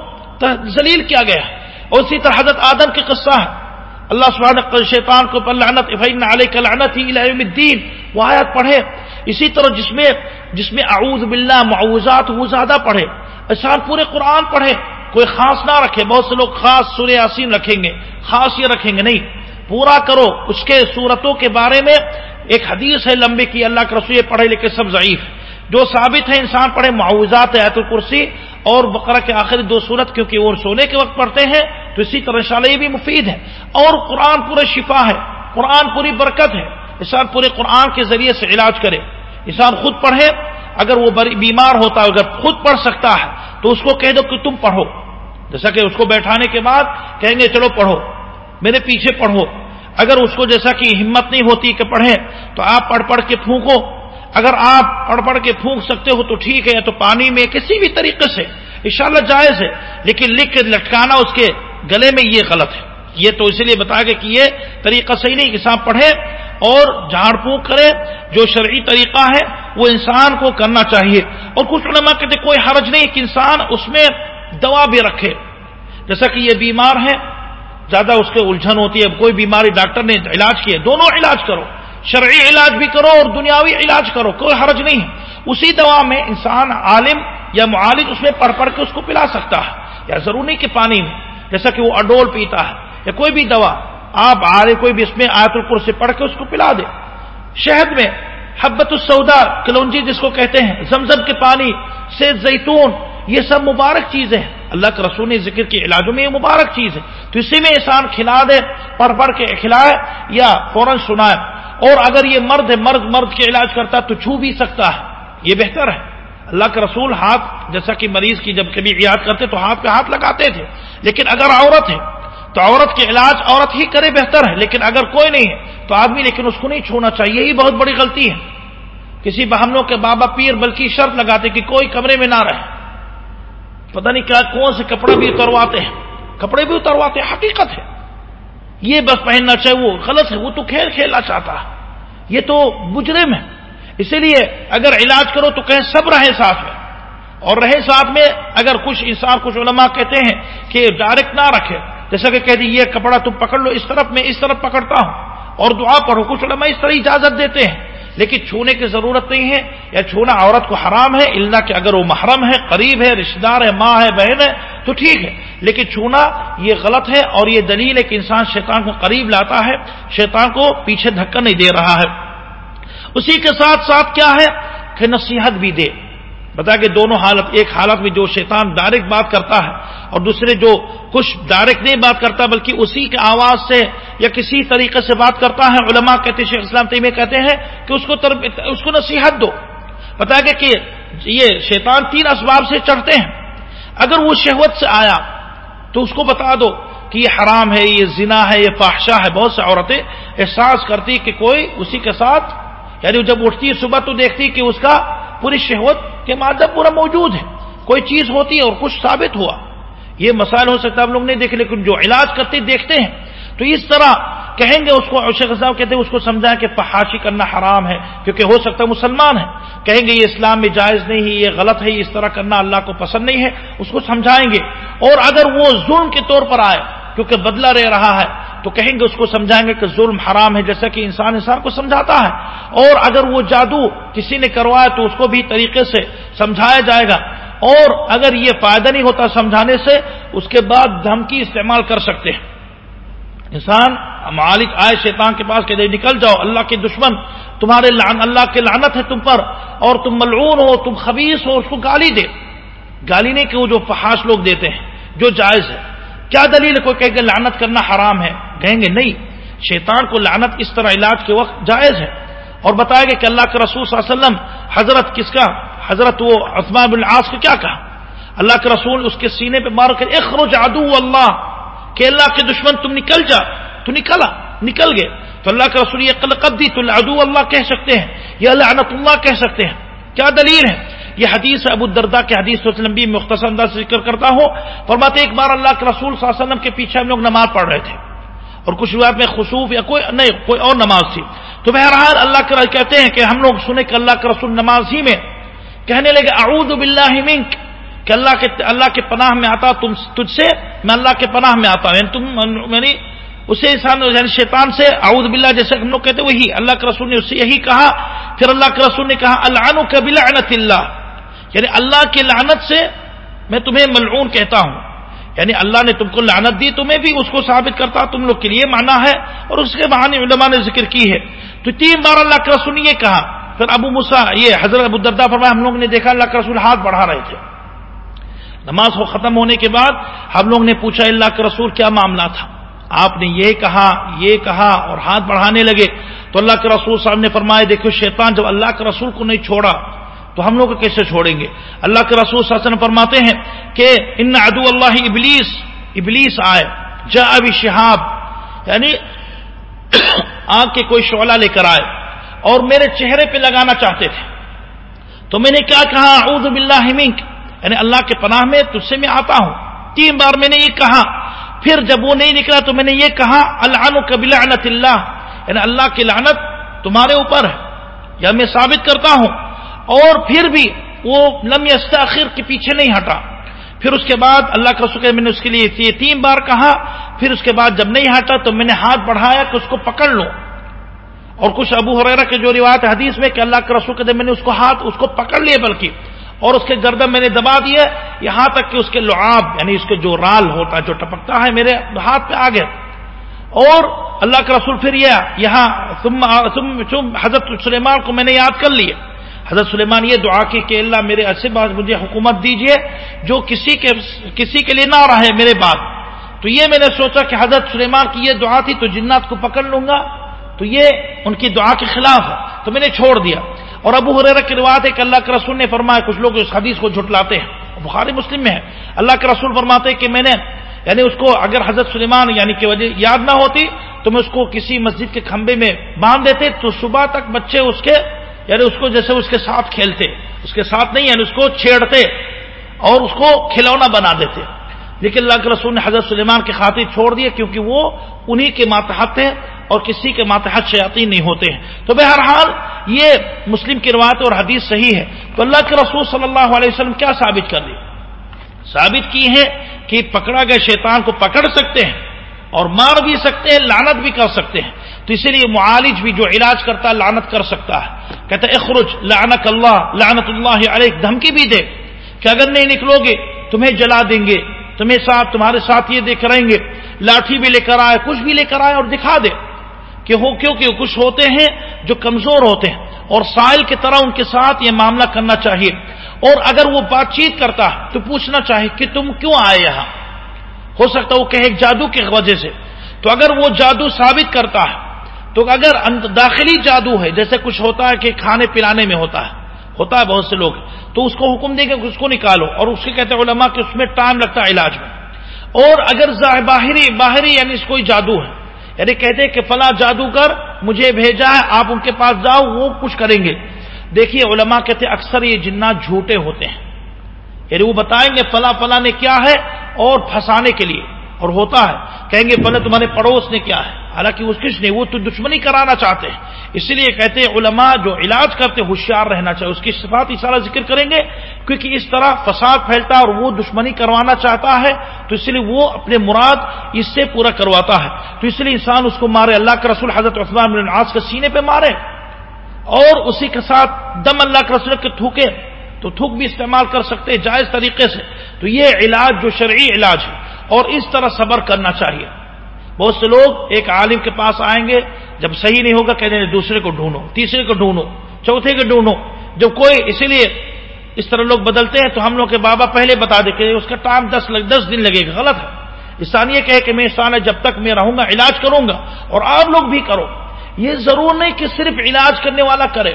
ذلیل کیا گیا ہے۔ اور اسی طرح حضرت آدم کی قصہ ہے۔ اللہ سبحانہ شیطان کو لعنت علیہ لعنت الدین وہ آیات پڑھے اسی طرح جس میں جس میں اعوذ باللہ معوضات وہ زیادہ پڑھے انسان پورے قرآن پڑھے کوئی خاص نہ رکھے۔ بہت سے لوگ خاص سورہ یاسین رکھیں گے۔ خاص یہ رکھیں گے نہیں۔ پورا کرو۔ اس کے صورتوں کے بارے میں ایک حدیث ہے لمبے کی۔ اللہ کے رسول پڑھے لکھے سب ضعیف۔ جو ثابت ہے انسان پڑھے معاوضات ایت الکرسی۔ اور بقرہ کے آخری دو صورت کیونکہ وہ سونے کے وقت پڑھتے ہیں، تو اسی طرح شاء یہ بھی مفید ہے۔ اور قرآن پورے شفا ہے، قرآن پوری برکت ہے۔ انسان پورے قرآن کے ذریعے سے علاج کرے۔ انسان خود پڑھے، اگر وہ بیمار ہوتا ہے اگر خود پڑھ سکتا ہے، تو اس کو کہہ دو کہ تم پڑھو۔ جیسا کہ اس کو بیٹھانے کے بعد کہیں گے چلو پڑھو، میرے پیچھے پڑھو۔ اگر اس کو جیسا کہ ہمت نہیں ہوتی کہ پڑھے تو آپ پڑھ پڑھ کے پھونکو۔ اگر آپ پڑھ پڑھ کے پھونک سکتے ہو تو ٹھیک ہے تو پانی میں، کسی بھی طریقے سے، انشاءاللہ جائز ہے، لیکن لکھ کے لٹکانا اس کے گلے میں یہ غلط ہے۔ یہ تو اسی لیے بتایا گیا کہ یہ طریقہ صحیح نہیں، کہ پڑھے اور جھاڑ پھونک کرے جو شرعی طریقہ ہے، وہ انسان کو کرنا چاہیے۔ اور کچھ علماء کہتے کوئی حرج نہیں کہ انسان اس میں دوا بھی رکھے۔ جیسا کہ یہ بیمار ہے زیادہ اس کے الجھن ہوتی ہے، کوئی بیماری ڈاکٹر نے علاج کیا، دونوں علاج کرو۔ شرعی علاج بھی کرو اور دنیاوی علاج کرو، کوئی حرج نہیں۔ ہے اسی دوا میں انسان عالم یا معالج اس میں پڑھ پڑھ کے اس کو پلا سکتا ہے۔ یا ضرور نہیں کہ پانی میں، جیسا کہ وہ اڈول پیتا ہے۔ یا کوئی بھی دوا، آپ آ کوئی بھی اس میں آیت الپور سے پڑھ کے اس کو پلا دے۔ شہد میں حبت السودا کلونجی جس کو کہتے ہیں، زمزم کے پانی سے زیتون، یہ سب مبارک چیزیں ہیں۔ اللہ کے رسول نے ذکر کی علاجوں میں یہ مبارک چیز ہے۔ تو اسی میں انسان کھلا دے، پڑھ پڑھ کے کھلائے یا فوراً سنائے۔ اور اگر یہ مرد ہے، مرد مرد کے علاج کرتا تو چھو بھی سکتا ہے۔ یہ بہتر ہے۔ اللہ کے رسول ہاتھ، جیسا کہ مریض کی جب کبھی یاد کرتے تو ہاتھ پہ ہاتھ لگاتے تھے۔ لیکن اگر عورت ہے، تو عورت کے علاج عورت ہی کرے بہتر ہے۔ لیکن اگر کوئی نہیں ہے، تو آدمی لیکن اس کو نہیں چھونا چاہیے۔ یہی بہت بڑی غلطی ہے۔ کسی بہنوں کے بابا پیر بلکہ شرط لگاتے کہ کوئی کمرے میں نہ رہے۔ پتہ نہیں کیا، کون سے کپڑے بھی اترواتے ہیں۔ کپڑے بھی اترواتے ہیں، حقیقت ہے۔ یہ بس پہننا چاہے، وہ غلط ہے، وہ تو کھیل کھیلنا چاہتا ہے۔ یہ تو مجرم ہے۔ اسی لیے اگر علاج کرو تو کہیں سب رہے ساتھ میں۔ اور رہے ساتھ میں اگر کچھ انسان، کچھ علماء کہتے ہیں کہ ڈائریکٹ نہ رکھے، جیسا کہ کہہ دی یہ کپڑا تم پکڑ لو، اس طرف میں اس طرف پکڑتا ہوں۔ اور دعا پڑھو، کچھ علماء اس طرح اجازت دیتے ہیں۔ لیکن چھونے کی ضرورت نہیں ہے یا چھونا عورت کو حرام ہے اللہ کہ اگر وہ محرم ہے، قریب ہے رشتے دار ہے، ماں ہے، بہن ہے، تو ٹھیک ہے۔ لیکن چھونا یہ غلط ہے اور یہ دلیل ہے کہ انسان شیطان کو قریب لاتا ہے، شیطان کو پیچھے دھکا نہیں دے رہا ہے۔ اسی کے ساتھ ساتھ کیا ہے؟ کہ نصیحت بھی دے۔ بتا کہ دونوں حالت ایک حالت میں جو شیطان ڈائریکٹ بات کرتا ہے اور دوسرے جو کچھ ڈائریکٹ نہیں بات کرتا بلکہ اسی کے آواز سے یا کسی طریقے سے بات کرتا ہے، علماء کہتے ہیں، شیخ اسلام تیمیہ کہتے ہیں کہ اس کو اس کو نصیحت دو۔ بتا کہ کہ یہ شیطان تین اسباب سے چڑھتے ہیں۔ اگر وہ شہوت سے آیا تو اس کو بتا دو کہ یہ حرام ہے، یہ زنا ہے، یہ فاحشہ ہے۔ بہت سے عورتیں احساس کرتی کہ کوئی اسی کے ساتھ یعنی جب اٹھتی ہے صبح تو دیکھتی کہ اس کا پوری شہوت کے مادہ پورا موجود ہے۔ کوئی چیز ہوتی ہے اور کچھ ثابت ہوا۔ یہ مسائل ہو سکتا ہے لوگ نہیں دیکھے، لیکن جو علاج کرتے دیکھتے ہیں۔ تو اس طرح کہیں گے اس کو شیخ صاحب کہتے ہیں اس کو سمجھائیں کہ پہاشی کرنا حرام ہے، کیونکہ ہو سکتا ہے مسلمان ہے۔ کہیں گے یہ اسلام میں جائز نہیں ہے، یہ غلط ہے اس طرح کرنا اللہ کو پسند نہیں ہے۔ اس کو سمجھائیں گے۔ اور اگر وہ ظلم کے طور پر آئے کیونکہ بدلہ رہ رہا ہے، تو کہیں گے اس کو سمجھائیں گے کہ ظلم حرام ہے، جیسا کہ انسان انسان کو سمجھاتا ہے۔ اور اگر وہ جادو کسی نے کروایا تو اس کو بھی طریقے سے سمجھایا جائے گا۔ اور اگر یہ فائدہ نہیں ہوتا سمجھانے سے، اس کے بعد دھمکی استعمال کر سکتے ہیں۔ انسان، مالک، آئے شیطان کے پاس کہ نکل جاؤ، اللہ کے دشمن، تمہارے لعن، اللہ کے لعنت ہے تم پر، اور تم ملعون ہو، تم خبیص ہو، اس کو گالی دے۔ گالی نہیں کہ وہ جو فحاش لوگ دیتے ہیں، جو جائز ہے۔ کیا دلیل کوئی کہے کہ لعنت کرنا حرام ہے؟ کہیں گے نہیں. شیطان کو لعنت اس طرح علاج کے وقت جائز ہے. اور بتایا گیا کہ اللہ کے رسول صلی اللہ علیہ وسلم حضرت کس کا؟ حضرت وہ عثمان بن العاص کو کیا کہا؟ اللہ کے رسول اس کے سینے پہ مار کر اخرج عدو اللہ، کہ اللہ کے دشمن تم نکل جا. تو نکلا، نکل گئے. تو اللہ کے رسول یہ قدی تو ادو اللہ کہہ سکتے ہیں یہ لعنت اللہ کہہ سکتے ہیں. کیا دلیل ہے؟ یہ حدیث ابو الدردہ کے حدیث لمبی مختصر انداز سے ذکر کرتا ہوں۔ فرماتے ایک بار اللہ کے رسول صلی اللہ علیہ وسلم کے پیچھے ہم لوگ نماز پڑھ رہے تھے۔ اور کچھ روایت میں خصوف یا کوئی نہیں، کوئی اور نماز تھی۔ تو بہرحال اللہ کے کہتے ہیں کہ ہم لوگ سنے کہ اللہ کے رسول نماز ہی میں کہنے لگے، اعوذ باللہ منک کہ اللہ کے اللہ کے پناہ میں آتا، تم تجھ سے میں اللہ کے پناہ میں آتا۔ ہوں یعنی تم یعنی اسے انسان یعنی شیطان سے اعوذ باللہ، جیسے ہم لوگ کہتے وہی۔ اللہ کے رسول نے اس سے یہی کہا۔ پھر اللہ کے رسول نے کہا اللہ کبھی اللہ یعنی اللہ کی لعنت سے میں تمہیں ملعون کہتا ہوں۔ یعنی اللہ نے تم کو لعنت دی، تمہیں بھی اس کو ثابت کرتا، تم لوگ کے لیے مانا ہے اور اس کے بہانے علماء نے ذکر کی ہے۔ تو تین بار اللہ کے رسول نے یہ کہا۔ پھر ابو مسا یہ حضرت ابو دردا فرمایا ہم لوگ نے دیکھا اللہ کے رسول ہاتھ بڑھا رہے تھے۔ نماز کو ختم ہونے کے بعد ہم لوگ نے پوچھا، اللہ کے رسول کیا معاملہ تھا؟ آپ نے یہ کہا یہ کہا اور ہاتھ بڑھانے لگے۔ تو اللہ کے رسول صاحب نے فرمایا، دیکھو شیطان جب اللہ کے رسول کو نہیں چھوڑا تو ہم لوگ کیسے چھوڑیں گے؟ اللہ کے رسول صلی اللہ علیہ وسلم فرماتے ہیں کہ ان ادو اللہ ابلیس ابلیس آئے جا ابھی شہاب یعنی آگ کے کوئی شعلہ لے کر آئے اور میرے چہرے پہ لگانا چاہتے تھے۔ تو میں نے کیا کہا؟ اعوذ باللہ منک۔ یعنی اللہ کے پناہ میں تجھ سے میں آتا ہوں۔ تین بار میں نے یہ کہا۔ پھر جب وہ نہیں نکلا تو میں نے یہ کہا اللہ کبھی لعنت اللہ۔ یعنی اللہ کی لعنت تمہارے اوپر ہے۔ یا میں ثابت کرتا ہوں اور پھر بھی وہ لم استاخر کے پیچھے نہیں ہٹا۔ پھر اس کے بعد اللہ کا شکر میں نے اس کے لیے یہ تین بار کہا، پھر اس کے بعد جب نہیں ہٹا تو میں نے ہاتھ بڑھایا کہ اس کو پکڑ لوں اور کچھ ابو حریرا کے جو روایت حدیث میں کہ اللہ کے رسول کے میں نے اس کو ہاتھ، اس کو پکڑ لیا بلکہ، اور اس کے گردن میں نے دبا دیا۔ یہاں تک کہ اس کے لعاب یعنی اس کے جو رال ہوتا ہے، جو ٹپکتا ہے، میرے ہاتھ پہ آ گیا اور اللہ کے رسول پھر یہ، یہاں حضرت سلیمان کو میں نے یاد کر لیا۔ حضرت سلیمان یہ دعا کی کہ اللہ میرے ایسے بات مجھے حکومت دیجیے جو کسی کے کسی کے لیے نہ رہے میرے بعد۔ تو یہ میں نے سوچا کہ حضرت سلیمان کی یہ دعا تھی تو جنات کو پکڑ لوں گا۔ تو یہ ان کی دعا کے خلاف ہے۔ تو میں نے چھوڑ دیا۔ اور ابو حریر کی روایت ہے کہ اللہ کے رسول نے فرمایا، کچھ لوگ اس حدیث کو جھٹلاتے ہیں۔ بخاری مسلم میں ہے۔ اللہ کے رسول فرماتے کہ میں نے یعنی اس کو اگر حضرت سلیمان یعنی کہ وجہ یاد نہ ہوتی تو میں اس کو کسی مسجد کے کھمبے میں باندھ دیتے تو صبح تک بچے اس کے یعنی اس کو جیسے اس کے ساتھ کھیلتے، اس کے ساتھ نہیں یعنی اس کو چھیڑتے اور اس کو کھلونا بنا دیتے۔ لیکن اللہ کے رسول نے حضرت سلیمان کی خاطر چھوڑ دیے کیونکہ وہ انہی کے ماتحت ہیں اور کسی کے ماتحت شیاتی نہیں ہوتے ہیں۔ تو بہرحال یہ مسلم کی روایت اور حدیث صحیح ہے۔ تو اللہ کے رسول صلی اللہ علیہ وسلم کیا ثابت کر دی؟ ثابت کی ہے کہ پکڑا گئے شیطان کو پکڑ سکتے ہیں اور مار بھی سکتے ہیں لانت بھی کر سکتے ہیں۔ تو اسی لیے معالج بھی جو علاج کرتا ہے لانت کر سکتا ہے۔ کہتے اخرج لعنت اللہ لعنت اللہ علیہ دھمکی بھی دے۔ کہ اگر نہیں نکلو گے، تمہیں جلا دیں گے۔ تمہیں ساتھ، تمہارے ساتھ یہ دیکھ رہیں گے۔ لاٹھی بھی لے کر آئے، کچھ بھی لے کر آئے اور دکھا دے۔ کہ ہو کیونکہ کچھ ہوتے ہیں جو کمزور ہوتے ہیں۔ اور سائل کی طرح ان کے ساتھ یہ معاملہ کرنا چاہیے۔ اور اگر وہ بات چیت کرتا ہے، تو پوچھنا چاہیے کہ تم کیوں آئے یہاں؟ ہو سکتا وہ کہے جادو کی وجہ سے۔ تو اگر وہ جادو ثابت کرتا ہے تو اگر داخلی جادو ہے، جیسے کچھ ہوتا ہے کہ کھانے پلانے میں ہوتا ہے ہوتا ہے بہت سے لوگ، تو اس کو حکم دیں گے کہ اس کو نکالو اور اس کے کہتے ہیں علماء کہ اس میں ٹائم لگتا ہے علاج میں۔ اور اگر باہری باہری یعنی کوئی جادو ہے یعنی کہتے ہیں کہ فلاں جادوگر مجھے بھیجا ہے، آپ ان کے پاس جاؤ، وہ کچھ کریں گے۔ دیکھیے علماء کہتے ہیں اکثر یہ جنات جھوٹے ہوتے ہیں۔ یعنی وہ بتائیں گے فلاں فلاں نے کیا ہے اور پھنسانے کے لیے، اور ہوتا ہے۔ کہیں گے پہلے تمہارے پڑوس نے کیا ہے؟ حالانکہ اس کچھ نہیں وہ تو دشمنی کرانا چاہتے ہیں۔ اسی لیے کہتے ہیں علماء جو علاج کرتے ہوشیار رہنا چاہیے۔ اس کی صفات اشارہ ذکر کریں گے، کیونکہ اس طرح فساد پھیلتا اور وہ دشمنی کروانا چاہتا ہے، تو اس لیے وہ اپنے مراد اس سے پورا کرواتا ہے۔ تو اس لیے انسان اس کو مارے، اللہ کے رسول حضرت عثمان بن آج کے سینے پہ مارے اور اسی کے ساتھ دم اللہ کے رسول کے تھوکے، تو تھوک بھی استعمال کر سکتے جائز طریقے سے۔ تو یہ علاج جو شرعی علاج ہے اور اس طرح صبر کرنا چاہیے۔ بہت سے لوگ ایک عالم کے پاس آئیں گے، جب صحیح نہیں ہوگا کہتے ہیں دوسرے کو ڈھونڈو، تیسرے کو ڈھونڈو، چوتھے کو ڈھونڈو۔ جب کوئی اسی لیے اس طرح لوگ بدلتے ہیں تو ہم لوگ کے بابا پہلے بتا دے کہ اس کا ٹائم دس دس دن لگے گا، غلط ہے۔ انسان یہ کہے کہ میں انسان جب تک میں رہوں گا، علاج کروں گا اور آپ لوگ بھی کرو۔ یہ ضرور نہیں کہ صرف علاج کرنے والا کرے۔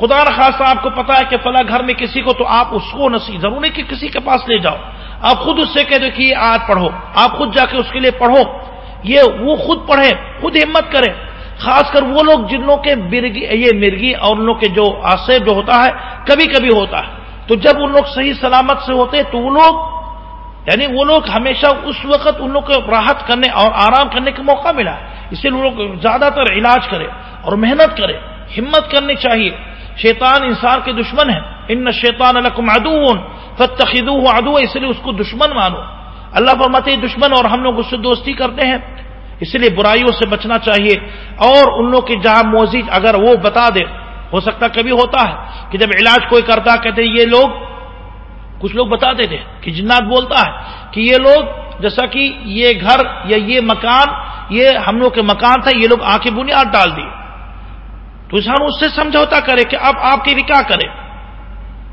خدا نخواستہ آپ کو پتا ہے کہ فلاں گھر میں کسی کو تو آپ اس کو نصیح ضرور نہیں کہ کسی کے پاس لے جاؤ۔ آپ خود اس سے کہہ دو کہ آج پڑھو۔ آپ خود جا کے اس کے لیے پڑھو۔ یہ وہ خود پڑھے خود ہمت کرے خاص کر وہ لوگ جن لوگ کے برگی یہ مرگی اور ان لوگ کے جو آصف جو ہوتا ہے، کبھی کبھی ہوتا ہے۔ تو جب ان لوگ صحیح سلامت سے ہوتے تو وہ لوگ یعنی وہ لوگ ہمیشہ اس وقت ان لوگ کو راحت کرنے اور آرام کرنے کا موقع ملا۔ اس لیے لوگ زیادہ تر علاج کرے اور محنت کرے ہمت کرنی چاہیے۔ شیطان انسان کے دشمن ہے ان شیطان الکم ادون فتخو ادو اس لیے اس کو دشمن مانو۔ اللہ فرماتے دشمن اور ہم لوگ اس سے دوستی کرتے ہیں۔ اس لیے برائیوں سے بچنا چاہیے۔ اور ان لوگ کی جہاں موزید اگر وہ بتا دے، ہو سکتا کبھی ہوتا ہے کہ جب علاج کوئی کرتا کہتے یہ لوگ کچھ لوگ بتا دیتے کہ جنات بولتا ہے کہ یہ لوگ جیسا کہ یہ گھر یا یہ مکان، یہ ہم لوگ کے مکان تھا یہ لوگ آ کے بنیاد ڈال دی۔ تو انسان اس سے سمجھوتا کرے کہ اب آپ کے بھی کیا کرے؟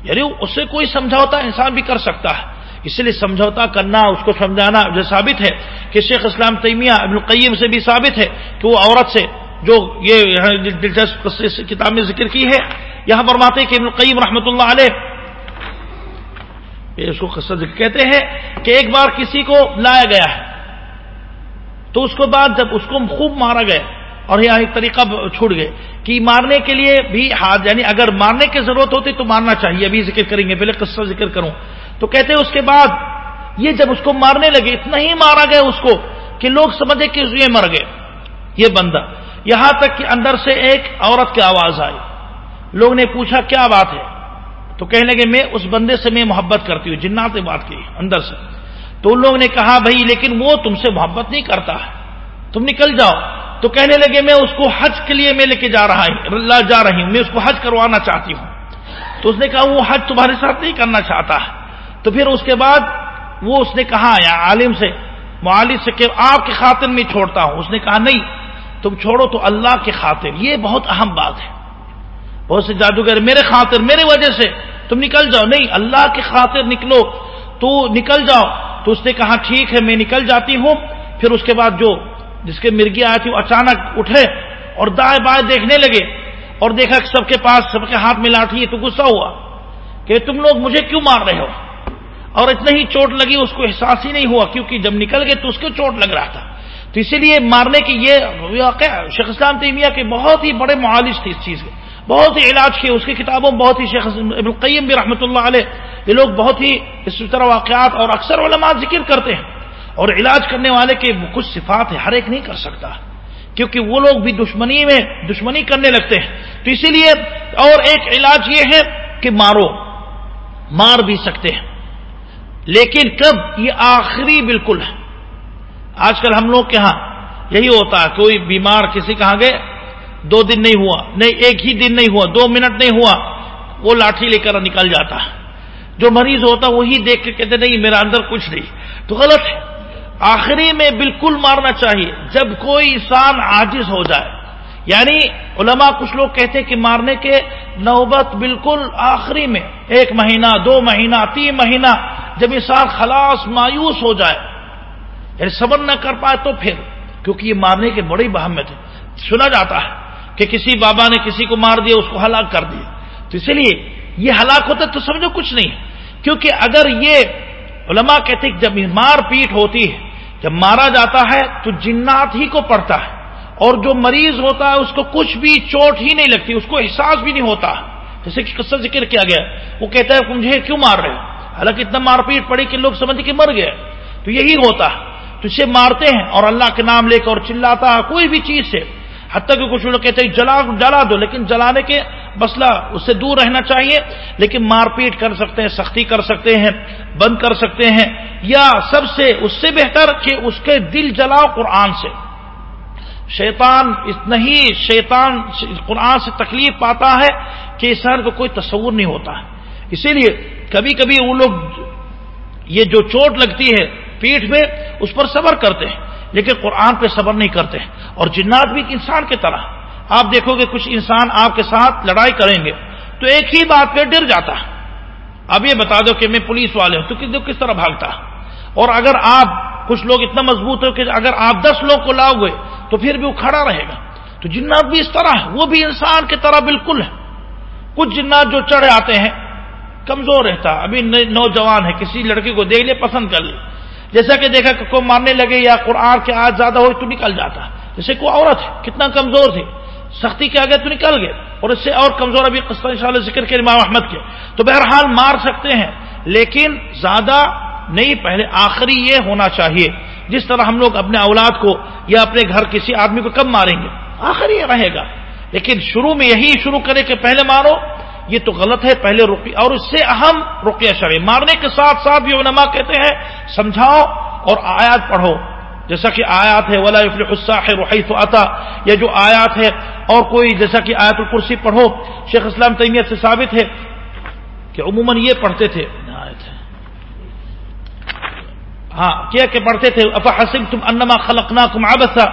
یعنی اس سے کوئی سمجھوتا انسان بھی کر سکتا ہے۔ اس لیے سمجھوتا کرنا، اس کو سمجھانا جو ثابت ہے کہ شیخ اسلام تیمیہ ابن القیم سے بھی ثابت ہے کہ وہ عورت سے جو یہ یعنی دلچسپ کتاب میں ذکر کی ہے، یہاں فرماتے کہ ابن القیم رحمۃ اللہ علیہ اس کو کہتے ہیں کہ ایک بار کسی کو لایا گیا ہے، تو اس کے بعد جب اس کو خوب مارا گیا اور یہاں ایک طریقہ چھوڑ گئے کہ مارنے کے لیے بھی ہاتھ یعنی اگر مارنے کی ضرورت ہوتی تو مارنا چاہیے، ابھی ذکر کریں گے، پہلے قصہ ذکر کروں۔ تو کہتے اس کے بعد یہ جب اس کو مارنے لگے، اتنا ہی مارا گیا اس کو کہ لوگ سمجھے کہ یہ مر گئے۔ یہ بندہ۔ یہاں تک کہ اندر سے ایک عورت کی آواز آئی۔ لوگ نے پوچھا، کیا بات ہے؟ تو کہنے لگے، میں اس بندے سے میں محبت کرتی ہوں۔ جنات نے بات کی، اندر سے۔ تو ان لوگوں نے کہا، بھائی، لیکن وہ تم سے محبت نہیں کرتا۔ ہے تم نکل جاؤ۔ تو کہنے لگے، میں اس کو حج کے لیے میں لے کے جا رہا ہوں جا رہی ہوں۔ میں اس کو حج کروانا چاہتی ہوں۔ تو اس نے کہا، وہ حج تمہارے ساتھ نہیں کرنا چاہتا۔ ہے تو پھر اس کے بعد وہ اس نے کہا، یا عالم سے معالد سے کہ آپ کی خاطر میں چھوڑتا ہوں۔ اس نے کہا، نہیں، تم چھوڑو تو اللہ کی خاطر۔ یہ بہت اہم بات ہے۔ بہت سے جادوگر میرے خاطر، میرے وجہ سے، تم نکل جاؤ۔ نہیں، اللہ کی خاطر نکلو، تو نکل جاؤ۔ تو اس نے کہا، ٹھیک ہے، میں نکل جاتی ہوں۔ پھر اس کے بعد جو جس کے مرگی آئی تھی، وہ اچانک اٹھے اور دائیں بائیں دیکھنے لگے اور دیکھا کہ سب کے پاس، سب کے ہاتھ میں لاٹھی ہے، تو غصہ ہوا کہ تم لوگ مجھے کیوں مار رہے ہو؟ اور اتنا ہی چوٹ لگی، اس کو احساس ہی نہیں ہوا، کیونکہ جب نکل گئے تو اس کو چوٹ لگ رہا تھا۔ تو اسی لیے مارنے کی یہ شیخ اسلام تیمیہ کے بہت ہی بڑے معالج تھے اس چیز کے۔ بہت ہی علاج کیے، اس کی کتابوں بہت ہی شیخ القیم بھی رحمۃ اللہ علیہ، یہ لوگ بہت ہی اس طرح واقعات اور اکثر علماء ذکر کرتے ہیں۔ اور علاج کرنے والے کے کچھ صفات ہے ہر ایک نہیں کر سکتا، کیونکہ وہ لوگ بھی دشمنی میں دشمنی کرنے لگتے ہیں۔ تو اسی لیے اور ایک علاج یہ ہے کہ مارو، مار بھی سکتے ہیں۔ لیکن کب یہ آخری بالکل ہے۔ آج کل ہم لوگ کے ہاں یہی ہوتا ہے، کوئی بیمار کسی کہاں گئے، دو دن نہیں ہوا، نہیں، ایک ہی دن نہیں ہوا، دو منٹ نہیں ہوا، وہ لاٹھی لے کر نکل جاتا ہے۔ جو مریض ہوتا وہی دیکھ کے کہتے نہیں، میرا اندر کچھ نہیں۔ تو غلط ہے۔ آخری میں بالکل مارنا چاہیے۔ جب کوئی انسان عاجز ہو جائے یعنی علماء کچھ لوگ کہتے کہ مارنے کے نوبت بالکل آخری میں، ایک مہینہ، دو مہینہ، تین مہینہ، جب انسان خلاص مایوس ہو جائے یعنی صبر نہ کر پائے تو پھر، کیونکہ یہ مارنے کے بڑی بہمت ہے سنا جاتا ہے کہ کسی بابا نے کسی کو مار دیا، اس کو ہلاک کر دیا۔ تو اسی لیے یہ ہلاک ہوتا تو سمجھو کچھ نہیں کیونکہ اگر یہ علماء کہتے کہ جب مار پیٹ ہوتی ہے، جب مارا جاتا ہے تو جنات ہی کو پڑتا ہے۔ اور جو مریض ہوتا ہے، اس کو کچھ بھی چوٹ ہی نہیں لگتی، اس کو احساس بھی نہیں ہوتا۔ جیسے کہ قصہ ذکر کیا گیا، وہ کہتا ہے، مجھے کیوں مار رہے حالانکہ اتنا مار پیٹ پڑی کہ لوگ سمجھ کے مر گئے تو یہی ہوتا۔ تو اسے مارتے ہیں اور اللہ کے نام لے کر اور چلاتا ہے کوئی بھی چیز سے۔ حتیٰ کہ کچھ لوگ کہتے ہیں، جلا جلا دو۔ لیکن جلانے کے مسئلہ، اس سے دور رہنا چاہیے۔ لیکن مار پیٹ کر سکتے ہیں، سختی کر سکتے ہیں، بند کر سکتے ہیں۔ یا سب سے، اس سے بہتر کہ اس کے دل جلاؤ قرآن سے۔ شیطان اتنا ہی شیطان قرآن سے تکلیف پاتا ہے کہ انسان کو کوئی تصور نہیں ہوتا ہے۔ اسی لیے کبھی کبھی وہ لوگ یہ جو چوٹ لگتی ہے پیٹھ میں، اس پر صبر کرتے ہیں، لیکن قرآن پہ صبر نہیں کرتے اور جنات بھی انسان کی طرح۔ آپ دیکھو گے کچھ انسان آپ کے ساتھ لڑائی کریں گے تو ایک ہی بات پہ ڈر جاتا ہے۔ اب یہ بتا دو کہ میں پولیس والے ہوں تو کس طرح بھاگتا اور اگر آپ، کچھ لوگ اتنا مضبوط ہو کہ اگر آپ دس لوگ کو لاؤ گے تو پھر بھی وہ کھڑا رہے گا۔ تو جنات بھی اس طرح وہ بھی انسان کی طرح بالکل ہے کچھ جنات جو چڑھے آتے ہیں، کمزور رہتا۔ ابھی نوجوان ہے، کسی لڑکے کو دیکھ لے، پسند کر لے۔ جیسا کہ دیکھا کہ کوئی مارنے لگے یا قرآن کے آج زیادہ ہو تو نکل جاتا۔ جیسے کوئی عورت ہے، کتنا کمزور تھی۔ سختی کے آگے تو نکل گئے۔ اور اس سے اور کمزور، ابھی قسط ان شاء اللہ ذکر کے امام احمد کے۔ تو بہرحال مار سکتے ہیں، لیکن زیادہ نہیں، پہلے آخری یہ ہونا چاہیے۔ جس طرح ہم لوگ اپنے اولاد کو یا اپنے گھر کسی آدمی کو کب ماریں گے؟ آخری یہ رہے گا۔ لیکن شروع میں یہی شروع کرے کہ پہلے مارو، یہ تو غلط ہے، پہلے رقیہ۔ اور اس سے اہم رقیہ شرع، مارنے کے ساتھ ساتھ بھی علماء کہتے ہیں، سمجھاؤ اور آیات پڑھو۔ جیسا کہ آیات ہے، ولا ہے تو آتا یہ جو آیات ہے، اور کوئی جیسا کہ آیت الکرسی پڑھو، شیخ اسلام تیمیت سے ثابت ہے کہ عموماً یہ پڑھتے تھے۔ ہاں کیا کہ پڑھتے تھے افا تم انما خلقنا کم آبسا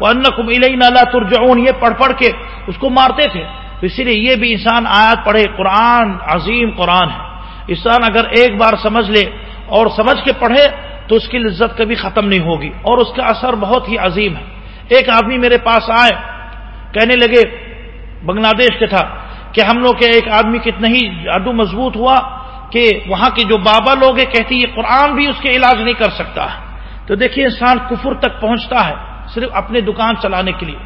وہ ان کم لا ترجعون، یہ پڑھ پڑھ کے اس کو مارتے تھے۔ تو اسی لیے یہ بھی انسان آیات پڑھے، قرآن، عظیم قرآن ہے۔ انسان اگر ایک بار سمجھ لے اور سمجھ کے پڑھے تو اس کی لذت کبھی ختم نہیں ہوگی اور اس کا اثر بہت ہی عظیم ہے۔ ایک آدمی میرے پاس آئے، کہنے لگے، بنگلہ دیش کے تھا، کہ ہم لوگ کے ایک آدمی کتنا ہی جادو مضبوط ہوا کہ وہاں کے جو بابا لوگ ہیں کہتے یہ قرآن بھی اس کے علاج نہیں کر سکتا۔ تو دیکھیے انسان کفر تک پہنچتا ہے صرف اپنے دکان چلانے کے لیے۔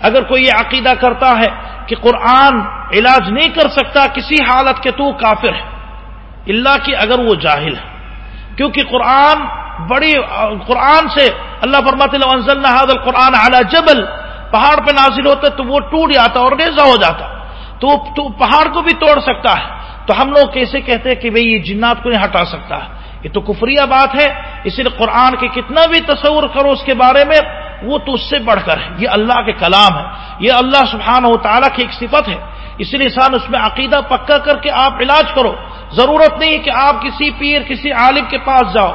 اگر کوئی یہ عقیدہ کرتا ہے کہ قرآن علاج نہیں کر سکتا، کسی حالت کے تو کافر ہے۔ اللہ کی اگر وہ جاہل ہے۔ کیونکہ قرآن بڑی، قرآن سے اللہ فرمات حاضل قرآن اعلی جبل پہاڑ پہ نازل ہوتا تو وہ ٹوٹ جاتا اور ریزا ہو جاتا۔ تو پہاڑ کو بھی توڑ سکتا ہے۔ تو ہم لوگ کیسے کہتے ہیں کہ بھئی یہ جنات کو نہیں ہٹا سکتا؟ ہے یہ تو کفریہ بات ہے اسی لیے قرآن کے کتنا بھی تصور کرو اس کے بارے میں، وہ تو اس سے بڑھ کر ہے۔ یہ اللہ کے کلام ہے۔ یہ اللہ سبحانہ و تعالیٰ کی ایک صفت ہے۔ اس لیے انسان اس میں عقیدہ پکا کر کے آپ علاج کرو۔ ضرورت نہیں ہے کہ آپ کسی پیر، کسی عالم کے پاس جاؤ۔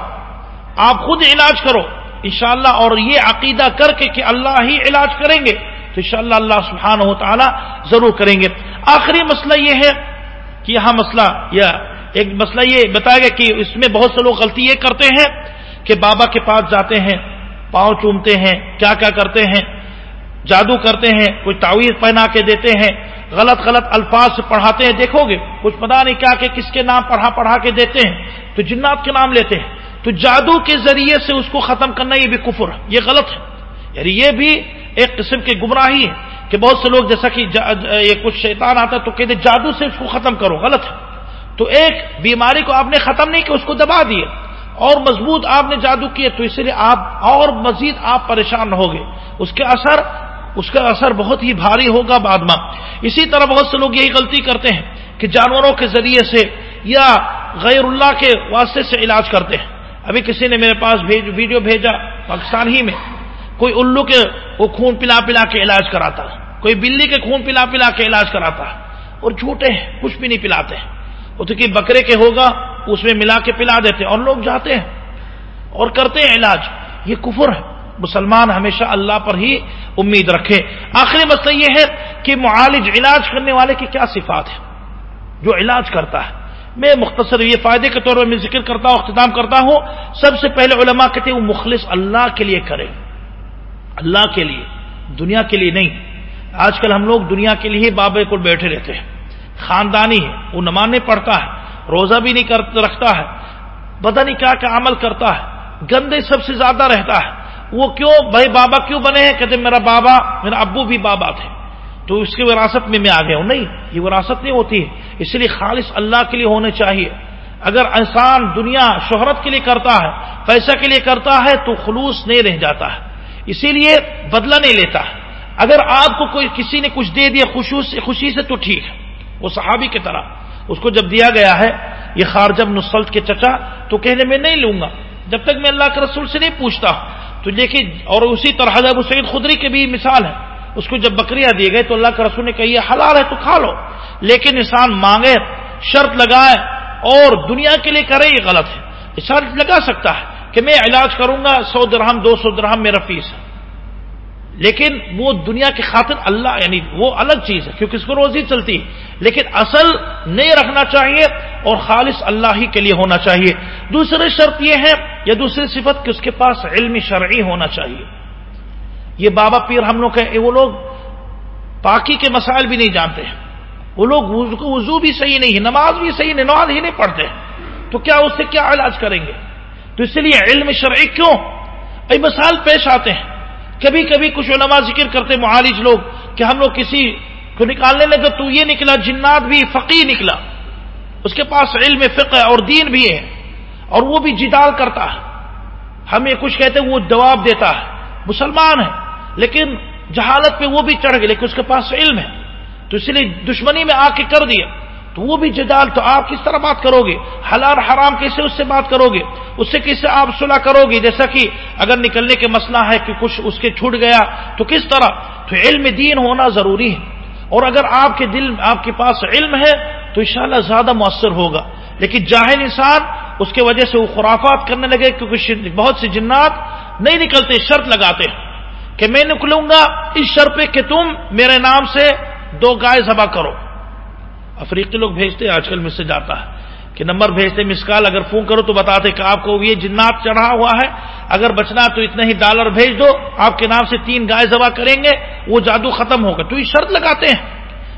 آپ خود علاج کرو۔ انشاءاللہ، اور یہ عقیدہ کر کے کہ اللہ ہی علاج کریں گے۔ تو انشاءاللہ اللہ سبحانہ و تعالیٰ ضرور کریں گے۔ آخری مسئلہ یہ ہے کہ یہاں مسئلہ، یا ایک مسئلہ یہ بتایا گیا کہ اس میں بہت سے لوگ غلطی یہ کرتے ہیں کہ بابا کے پاس جاتے ہیں، پاؤں چومتے ہیں، کیا کیا کرتے ہیں، جادو کرتے ہیں، کوئی تعویذ پہنا کے دیتے ہیں، غلط غلط الفاظ سے پڑھاتے ہیں، دیکھو گے، کچھ پتا نہیں کیا کہ کس کے نام پڑھا پڑھا کے دیتے ہیں۔ تو جنات کے نام لیتے ہیں۔ تو جادو کے ذریعے سے اس کو ختم کرنا یہ بھی کفر ہے، یہ غلط ہے۔ یعنی یہ بھی ایک قسم کی گمراہی ہے۔ کہ بہت سے لوگ جیسا کہ یہ کچھ شیطان آتا ہے تو کہتے جادو سے اس کو ختم کرو، غلط ہے۔ تو ایک بیماری کو آپ نے ختم نہیں کیا، اس کو دبا دیے۔ اور مضبوط آپ نے جادو کیے تو اس لیے آپ اور مزید آپ پریشان ہو گے اس کے اثر، اس کا اثر بہت ہی بھاری ہوگا بعد میں۔ اسی طرح بہت سے لوگ یہی غلطی کرتے ہیں کہ جانوروں کے ذریعے سے یا غیر اللہ کے واسطے سے علاج کرتے ہیں۔ ابھی کسی نے میرے پاس ویڈیو بھیجا پاکستان ہی میں۔ کوئی الو کے وہ خون پلا پلا کے علاج کراتا ہے۔ کوئی بلی کے خون پلا پلا کے علاج کراتا اور جھوٹے ہیں، کچھ بھی نہیں پلاتے۔ وہ تو کہ بکرے کے ہوگا، اس میں ملا کے پلا دیتے۔ اور لوگ جاتے ہیں اور کرتے ہیں علاج۔ یہ کفر ہے۔ مسلمان ہمیشہ اللہ پر ہی امید رکھے۔ آخری مسئلہ یہ ہے کہ معالج علاج کرنے والے کی کیا صفات ہے جو علاج کرتا ہے۔ میں مختصر یہ فائدے کے طور پر میں ذکر کرتا ہوں، اختتام کرتا ہوں۔ سب سے پہلے علماء کہتے ہیں وہ مخلص اللہ کے لیے کرے۔ اللہ کے لیے، دنیا کے لیے نہیں۔ آج کل ہم لوگ دنیا کے لیے بابے کو بیٹھے رہتے ہیں۔ خاندانی ہے، وہ نماز پڑھتا ہے، روزہ بھی نہیں رکھتا ہے، پتہ نہیں کیا کیا عمل کرتا ہے، گندے سب سے زیادہ رہتا ہے۔ وہ کیوں، بھائی بابا کیوں بنے ہیں؟ کہتے میرا بابا، میرا ابو بھی بابا تھے۔ تو اس کی وراثت میں میں آ گیا ہوں۔ نہیں، یہ وراثت نہیں ہوتی ہے۔ اس لیے خالص اللہ کے لیے ہونے چاہیے۔ اگر انسان دنیا شہرت کے لیے کرتا ہے، پیسہ کے لیے کرتا ہے، تو خلوص نہیں رہ جاتا ہے۔ اسی لیے بدلہ نہیں لیتا ہے۔ اگر آپ کو کوئی کسی نے کچھ دے دیا خوشی سے تو ٹھیک ہے۔ وہ صحابی کی طرح۔ اس کو جب دیا گیا ہے، یہ خارجب نسلط کے چچا، تو کہنے میں نہیں لوں گا۔ جب تک میں اللہ کے رسول سے نہیں پوچھتا تو لیکن اور اسی طرح ابو سعید خدری کی بھی مثال ہے اس کو جب بکریاں دیے گئے، تو اللہ کے رسول نے کہا، یہ حلال ہے تو کھا لو۔ لیکن انسان مانگے، شرط لگائے اور دنیا کے لیے کرے، یہ غلط ہے۔ شرط لگا سکتا ہے کہ میں علاج کروں گا، سو درہم، دو سو درہم میرا فیس ہے۔ لیکن وہ دنیا کی خاطر اللہ یعنی وہ الگ چیز ہے، کیونکہ اس کو روزی چلتی ہے۔ لیکن اصل نہیں رکھنا چاہیے اور خالص اللہ ہی کے لیے ہونا چاہیے۔ دوسری شرط یہ ہے یا دوسری صفت کہ اس کے پاس علم شرعی ہونا چاہیے۔ یہ بابا پیر ہم لوگ کہ وہ لوگ پاکی کے مسائل بھی نہیں جانتے ہیں۔ وہ لوگ وضو بھی صحیح نہیں ہے، نماز بھی صحیح نہیں، نماز ہی نہیں پڑھتے۔ تو کیا اس سے کیا علاج کریں گے؟ تو اس لیے علم شرعی کیوں؟ ای مسائل پیش آتے ہیں۔ کبھی کبھی کچھ علماء ذکر کرتے معالج لوگ کہ ہم لوگ کسی کو نکالنے لگے تو یہ نکلا جنات بھی فقی نکلا۔ اس کے پاس علم فقہ اور دین بھی ہے اور وہ بھی جدال کرتا ہے۔ ہمیں کچھ کہتے وہ جواب دیتا ہے۔ مسلمان ہے، لیکن جہالت پہ وہ بھی چڑھ گئے، لیکن اس کے پاس علم ہے۔ تو اس لیے دشمنی میں آ کے کر دیا۔ تو وہ بھی جدال تو آپ کس طرح بات کرو گے؟ حلال حرام کیسے اس سے بات کرو گے؟ اس سے کیسے آپ صلاح کرو گے؟ جیسا کہ اگر نکلنے کے مسئلہ ہے کہ کچھ اس کے چھوٹ گیا، تو کس طرح؟ تو علم دین ہونا ضروری ہے۔ اور اگر آپ کے دل، آپ کے پاس علم ہے، تو انشاءاللہ زیادہ مؤثر ہوگا۔ لیکن جاہل انسان، اس کی وجہ سے وہ خرافات کرنے لگے، کیونکہ بہت سے جنات نہیں نکلتے، شرط لگاتے ہیں کہ میں نکلوں گا، اس شرط پہ کہ تم میرے نام سے دو گائے ذبح کرو۔ افریقی لوگ بھیجتے آج کل میسج آتا ہے کہ نمبر بھیجتے مسکال اگر فون کرو تو بتاتے کہ آپ کو یہ جنات چڑھا ہوا ہے، اگر بچنا تو اتنا ہی ڈالر بھیج دو، آپ کے نام سے تین گائے ذبح کریں گے، وہ جادو ختم ہوگا تو یہ شرط لگاتے ہیں۔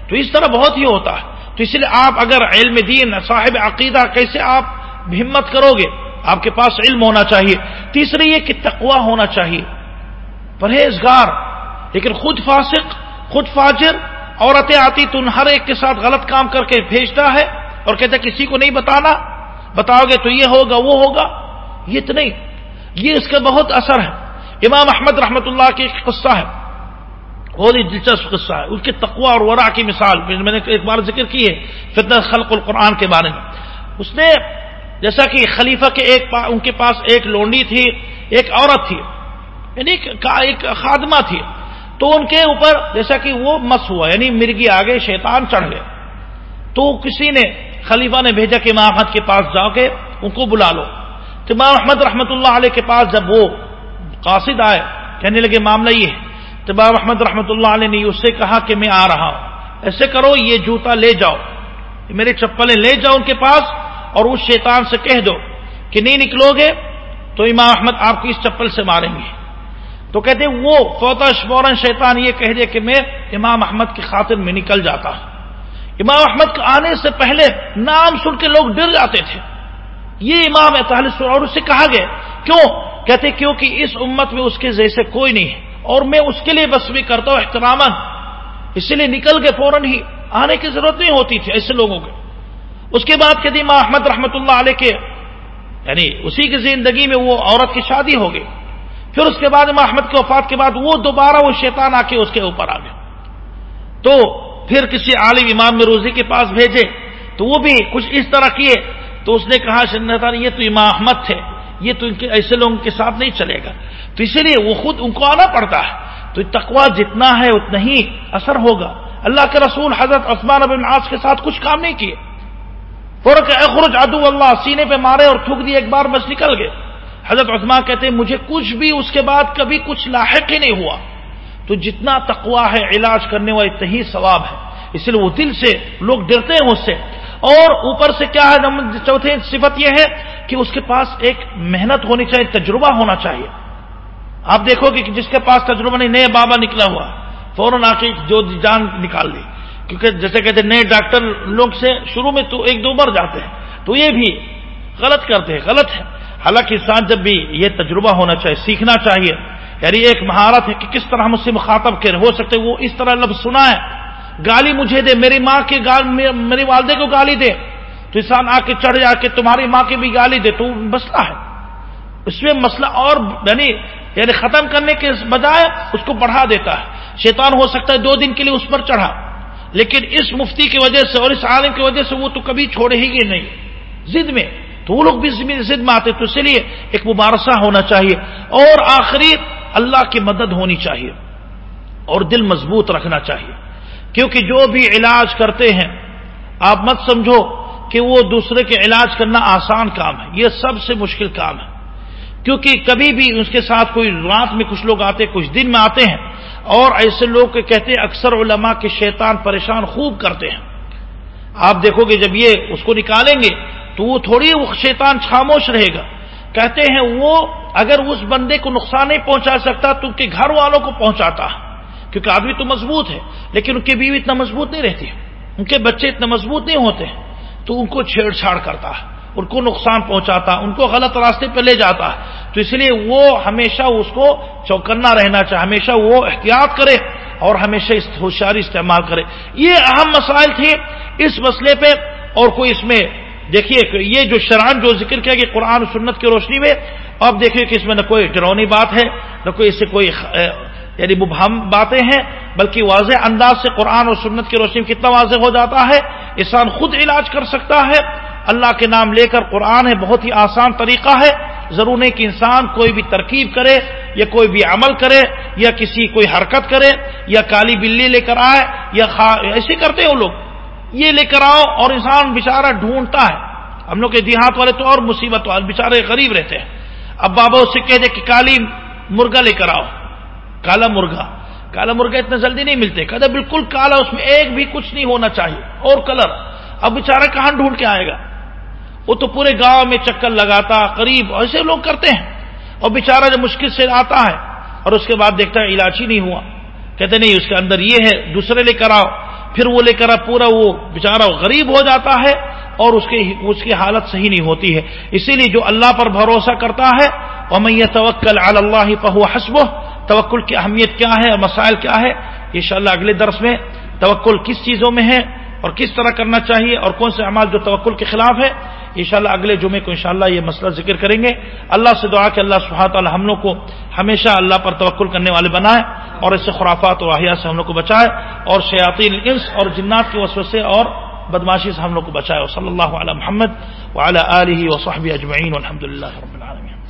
تو اس طرح بہت ہی ہوتا ہے۔ تو اس لیے آپ اگر علم دین، صاحب عقیدہ، کیسے آپ ہمت کرو گے؟ آپ کے پاس علم ہونا چاہیے۔ تیسری یہ کہ تقوا ہونا چاہیے۔ پرہیزگار، لیکن خود فاسق، خود فاجر عورتیں آتی تو ہر ایک کے ساتھ غلط کام کر کے بھیجتا ہے اور کہتا کسی کو نہیں بتانا، بتاؤ گے تو یہ ہوگا، وہ ہوگا۔ یہ تو نہیں، یہ اس کا بہت اثر ہے۔ امام احمد رحمت اللہ کی ایک قصہ ہے، بہت ہی دلچسپ قصہ ہے۔ اس کے تقوا اور ورا کی مثال، میں نے ایک بار ذکر کی ہے فتن خلق القرآن کے بارے میں۔ اس نے جیسا کہ خلیفہ کے ایک ان کے پاس ایک لونڈی تھی، ایک عورت تھی یعنی ایک خادمہ تھی۔ تو ان کے اوپر جیسا کہ وہ مس ہوا یعنی مرگی آگے، شیطان چڑھ گئے تو کسی نے خلیفہ نے بھیجا کہ امام احمد کے پاس جاؤ کے ان کو بلا لو۔ تو امام احمد رحمۃ اللہ علیہ کے پاس جب وہ قاصد آئے، کہنے لگے، معاملہ یہ ہے۔ تو امام احمد رحمۃ اللہ علیہ نے اس سے کہا کہ میں آ رہا ہوں۔ ایسے کرو، یہ جوتا لے جاؤ۔ میرے چپلیں لے جاؤ ان کے پاس اور اس شیطان سے کہہ دو کہ نہیں نکلو گے تو امام احمد آپ کو اس چپل سے ماریں گے۔ تو کہتے وہ فوتش فوراً شیطان یہ کہہ دے کہ میں امام احمد کی خاطر میں نکل جاتا ہوں۔ امام احمد کے آنے سے پہلے نام سن کے لوگ ڈر جاتے تھے۔ یہ امام اور اسے کہا گیا، کیوں؟ کہتے کیونکہ اس امت میں اس کے جیسے کوئی نہیں ہے۔ اور میں اس کے لیے بس بھی کرتا ہوں احترام اسی لیے نکل کے فوراً ہی آنے کی ضرورت نہیں ہوتی تھی ایسے لوگوں کے اس کے بعد کہتے امام احمد رحمت اللہ علیہ کے یعنی اسی کی زندگی میں وہ عورت کی شادی ہو گئی۔ پھر اس کے بعد امام احمد کی وفات کے بعد وہ دوبارہ وہ شیطان آ کے اس کے اوپر آ گیا۔ تو پھر کسی عالم امام میں روزی کے پاس بھیجے، تو وہ بھی کچھ اس طرح کیے۔ تو اس نے کہا شنتا یہ تو امام احمد تھے، یہ تو ان کے ایسے لوگوں کے ساتھ نہیں چلے گا۔ تو اسی لیے وہ خود ان کو آنا پڑتا ہے۔ تو تقوا جتنا ہے، اتنا ہی اثر ہوگا۔ اللہ کے رسول حضرت عثمان بن عاص کے ساتھ کچھ کام نہیں کیے۔ اخرج ادو اللہ، سینے پہ مارے اور تھوک دیے ایک بار بس نکل گئے۔ حضرت عثمان کہتے ہیں، مجھے کچھ بھی اس کے بعد کبھی کچھ لاحق ہی نہیں ہوا۔ تو جتنا تقوا ہے، علاج کرنے والا اتنا ہی ثواب ہے۔ اس لیے وہ دل سے، لوگ ڈرتے ہیں اس سے۔ اور اوپر سے کیا ہے چوتھے صفت یہ ہے کہ اس کے پاس ایک محنت ہونی چاہیے، تجربہ ہونا چاہیے۔ آپ دیکھو کہ جس کے پاس تجربہ نہیں، نئے بابا نکلا ہوا۔ فوراً آ کے جو جان نکال دی کیونکہ جیسے کہتے ہیں، نئے ڈاکٹر لوگ سے شروع میں تو ایک دو بار جاتے ہیں۔ تو یہ بھی غلط کرتے ہیں، غلط ہے۔ حالانکہ انسان جب بھی یہ تجربہ ہونا چاہیے سیکھنا چاہیے یعنی ایک مہارت ہے کہ کس طرح ہم اس سے مخاطب کریں ہو سکتے وہ اس طرح لفظ سنا ہے، گالی مجھے دے، میری ماں کے گال میری والدے کو گالی دے، تو انسان آ کے چڑھ جا کے تمہاری ماں کی بھی گالی دے، تو مسئلہ ہے۔ اس میں مسئلہ اور یعنی یعنی ختم کرنے کے بجائے اس کو بڑھا دیتا ہے۔ شیطان ہو سکتا ہے دو دن کے لیے اس پر چڑھا، لیکن اس مفتی کی وجہ سے اور اس عالم کی وجہ سے وہ تو کبھی چھوڑے ہی گے نہیں۔ ضد میں۔ تو وہ لوگ بھی ضد میں آتے تو اس لیے ایک مبارسہ ہونا چاہیے اور آخری اللہ کی مدد ہونی چاہیے اور دل مضبوط رکھنا چاہیے۔ کیونکہ جو بھی علاج کرتے ہیں، آپ مت سمجھو کہ وہ دوسرے کے علاج کرنا آسان کام ہے، یہ سب سے مشکل کام ہے۔ کیونکہ کبھی بھی اس کے ساتھ کوئی رات میں کچھ لوگ آتے کچھ دن میں آتے ہیں، اور ایسے لوگ کہتے ہیں اکثر علماء کے شیطان پریشان خوب کرتے ہیں۔ آپ دیکھو گے جب یہ اس کو نکالیں گے تو وہ تھوڑی شیطان خاموش رہے گا۔ کہتے ہیں وہ اگر اس بندے کو نقصان نہیں پہنچا سکتا تو ان کے گھر والوں کو پہنچاتا، کیونکہ آدمی تو مضبوط ہے، لیکن ان کی بیوی اتنا مضبوط نہیں رہتی، ان کے بچے اتنے مضبوط نہیں ہوتے، تو ان کو چھیڑ چھاڑ کرتا ہے ان کو نقصان پہنچاتا، ان کو غلط راستے پہ لے جاتا۔ ہے تو اس لیے وہ ہمیشہ اس کو چوکنا رہنا چاہے، ہمیشہ وہ احتیاط کرے اور ہمیشہ اس ہوشیاری استعمال کرے۔ یہ اہم مسائل تھے اس مسئلے پہ اور کوئی اس میں دیکھیے یہ جو شران جو ذکر کیا کہ قرآن و سنت کی روشنی میں، اب دیکھیے کہ اس میں نہ کوئی ڈرونی بات ہے، نہ کوئی اس سے کوئی یعنی مبہم باتیں ہیں، بلکہ واضح انداز سے قرآن اور سنت کی روشنی میں کتنا واضح ہو جاتا ہے، انسان خود علاج کر سکتا ہے۔ اللہ کے نام لے کر قرآن ہے، بہت ہی آسان طریقہ ہے۔ ضرور نہیں کہ انسان کوئی بھی ترکیب کرے، یا کوئی بھی عمل کرے، یا کسی کوئی حرکت کرے، یا کالی بلی لے کر آئے، یا ایسے کرتے ہیں وہ لوگ۔ یہ لے کر آؤ اور انسان بےچارا ڈھونڈتا ہے۔ ہم لوگ کے دیہات والے تو اور مصیبت والے بےچارے غریب رہتے ہیں۔ اب بابا اس سے کہہ دے کہ کالی مرغا لے کر آؤ۔ کالا مرغا۔ کالا مرغا اتنا جلدی نہیں ملتے۔ کہتے بالکل کالا، اس میں ایک بھی کچھ نہیں ہونا چاہیے۔ اور کلر۔ اب بےچارا کہاں ڈھونڈ کے آئے گا؟ وہ تو پورے گاؤں میں چکر لگاتا قریب ایسے لوگ کرتے ہیں۔ اور بےچارا جب مشکل سے آتا ہے اور اس کے بعد دیکھتا ہے علاج ہی نہیں ہوا۔ کہتے نہیں، اس کے اندر یہ ہے، دوسرے لے کر آؤ۔ پھر وہ لے کر پورا وہ بیچارہ غریب ہو جاتا ہے اور اس کی اس کی حالت صحیح نہیں ہوتی ہے۔ اسی لیے جو اللہ پر بھروسہ کرتا ہے اور میں یہ توکل اللہ پہ حسب توکل کی اہمیت کیا ہے اور مسائل کیا ہے؟ انشاءاللہ اگلے درس میں توکل کس چیزوں میں ہے؟ اور کس طرح کرنا چاہیے اور کون سے اعمال جو توکل کے خلاف ہے، انشاءاللہ اگلے جمعے کو انشاءاللہ یہ مسئلہ ذکر کریں گے۔ اللہ سے دعا کہ اللہ سبحانہ تعالی ہم لوگ کو ہمیشہ اللہ پر توکل کرنے والے بنائے اور اس سے خرافات و احیاء سے ہم لوگ کو بچائے اور شیاطین الانس اور جنات کی وسو سے اور بدماشی سے ہم لوگ کو بچائے۔ صلی اللہ علیہ محمد وعلی آلہ وصحبہ اجمعین والحمد للہ رب العالمین۔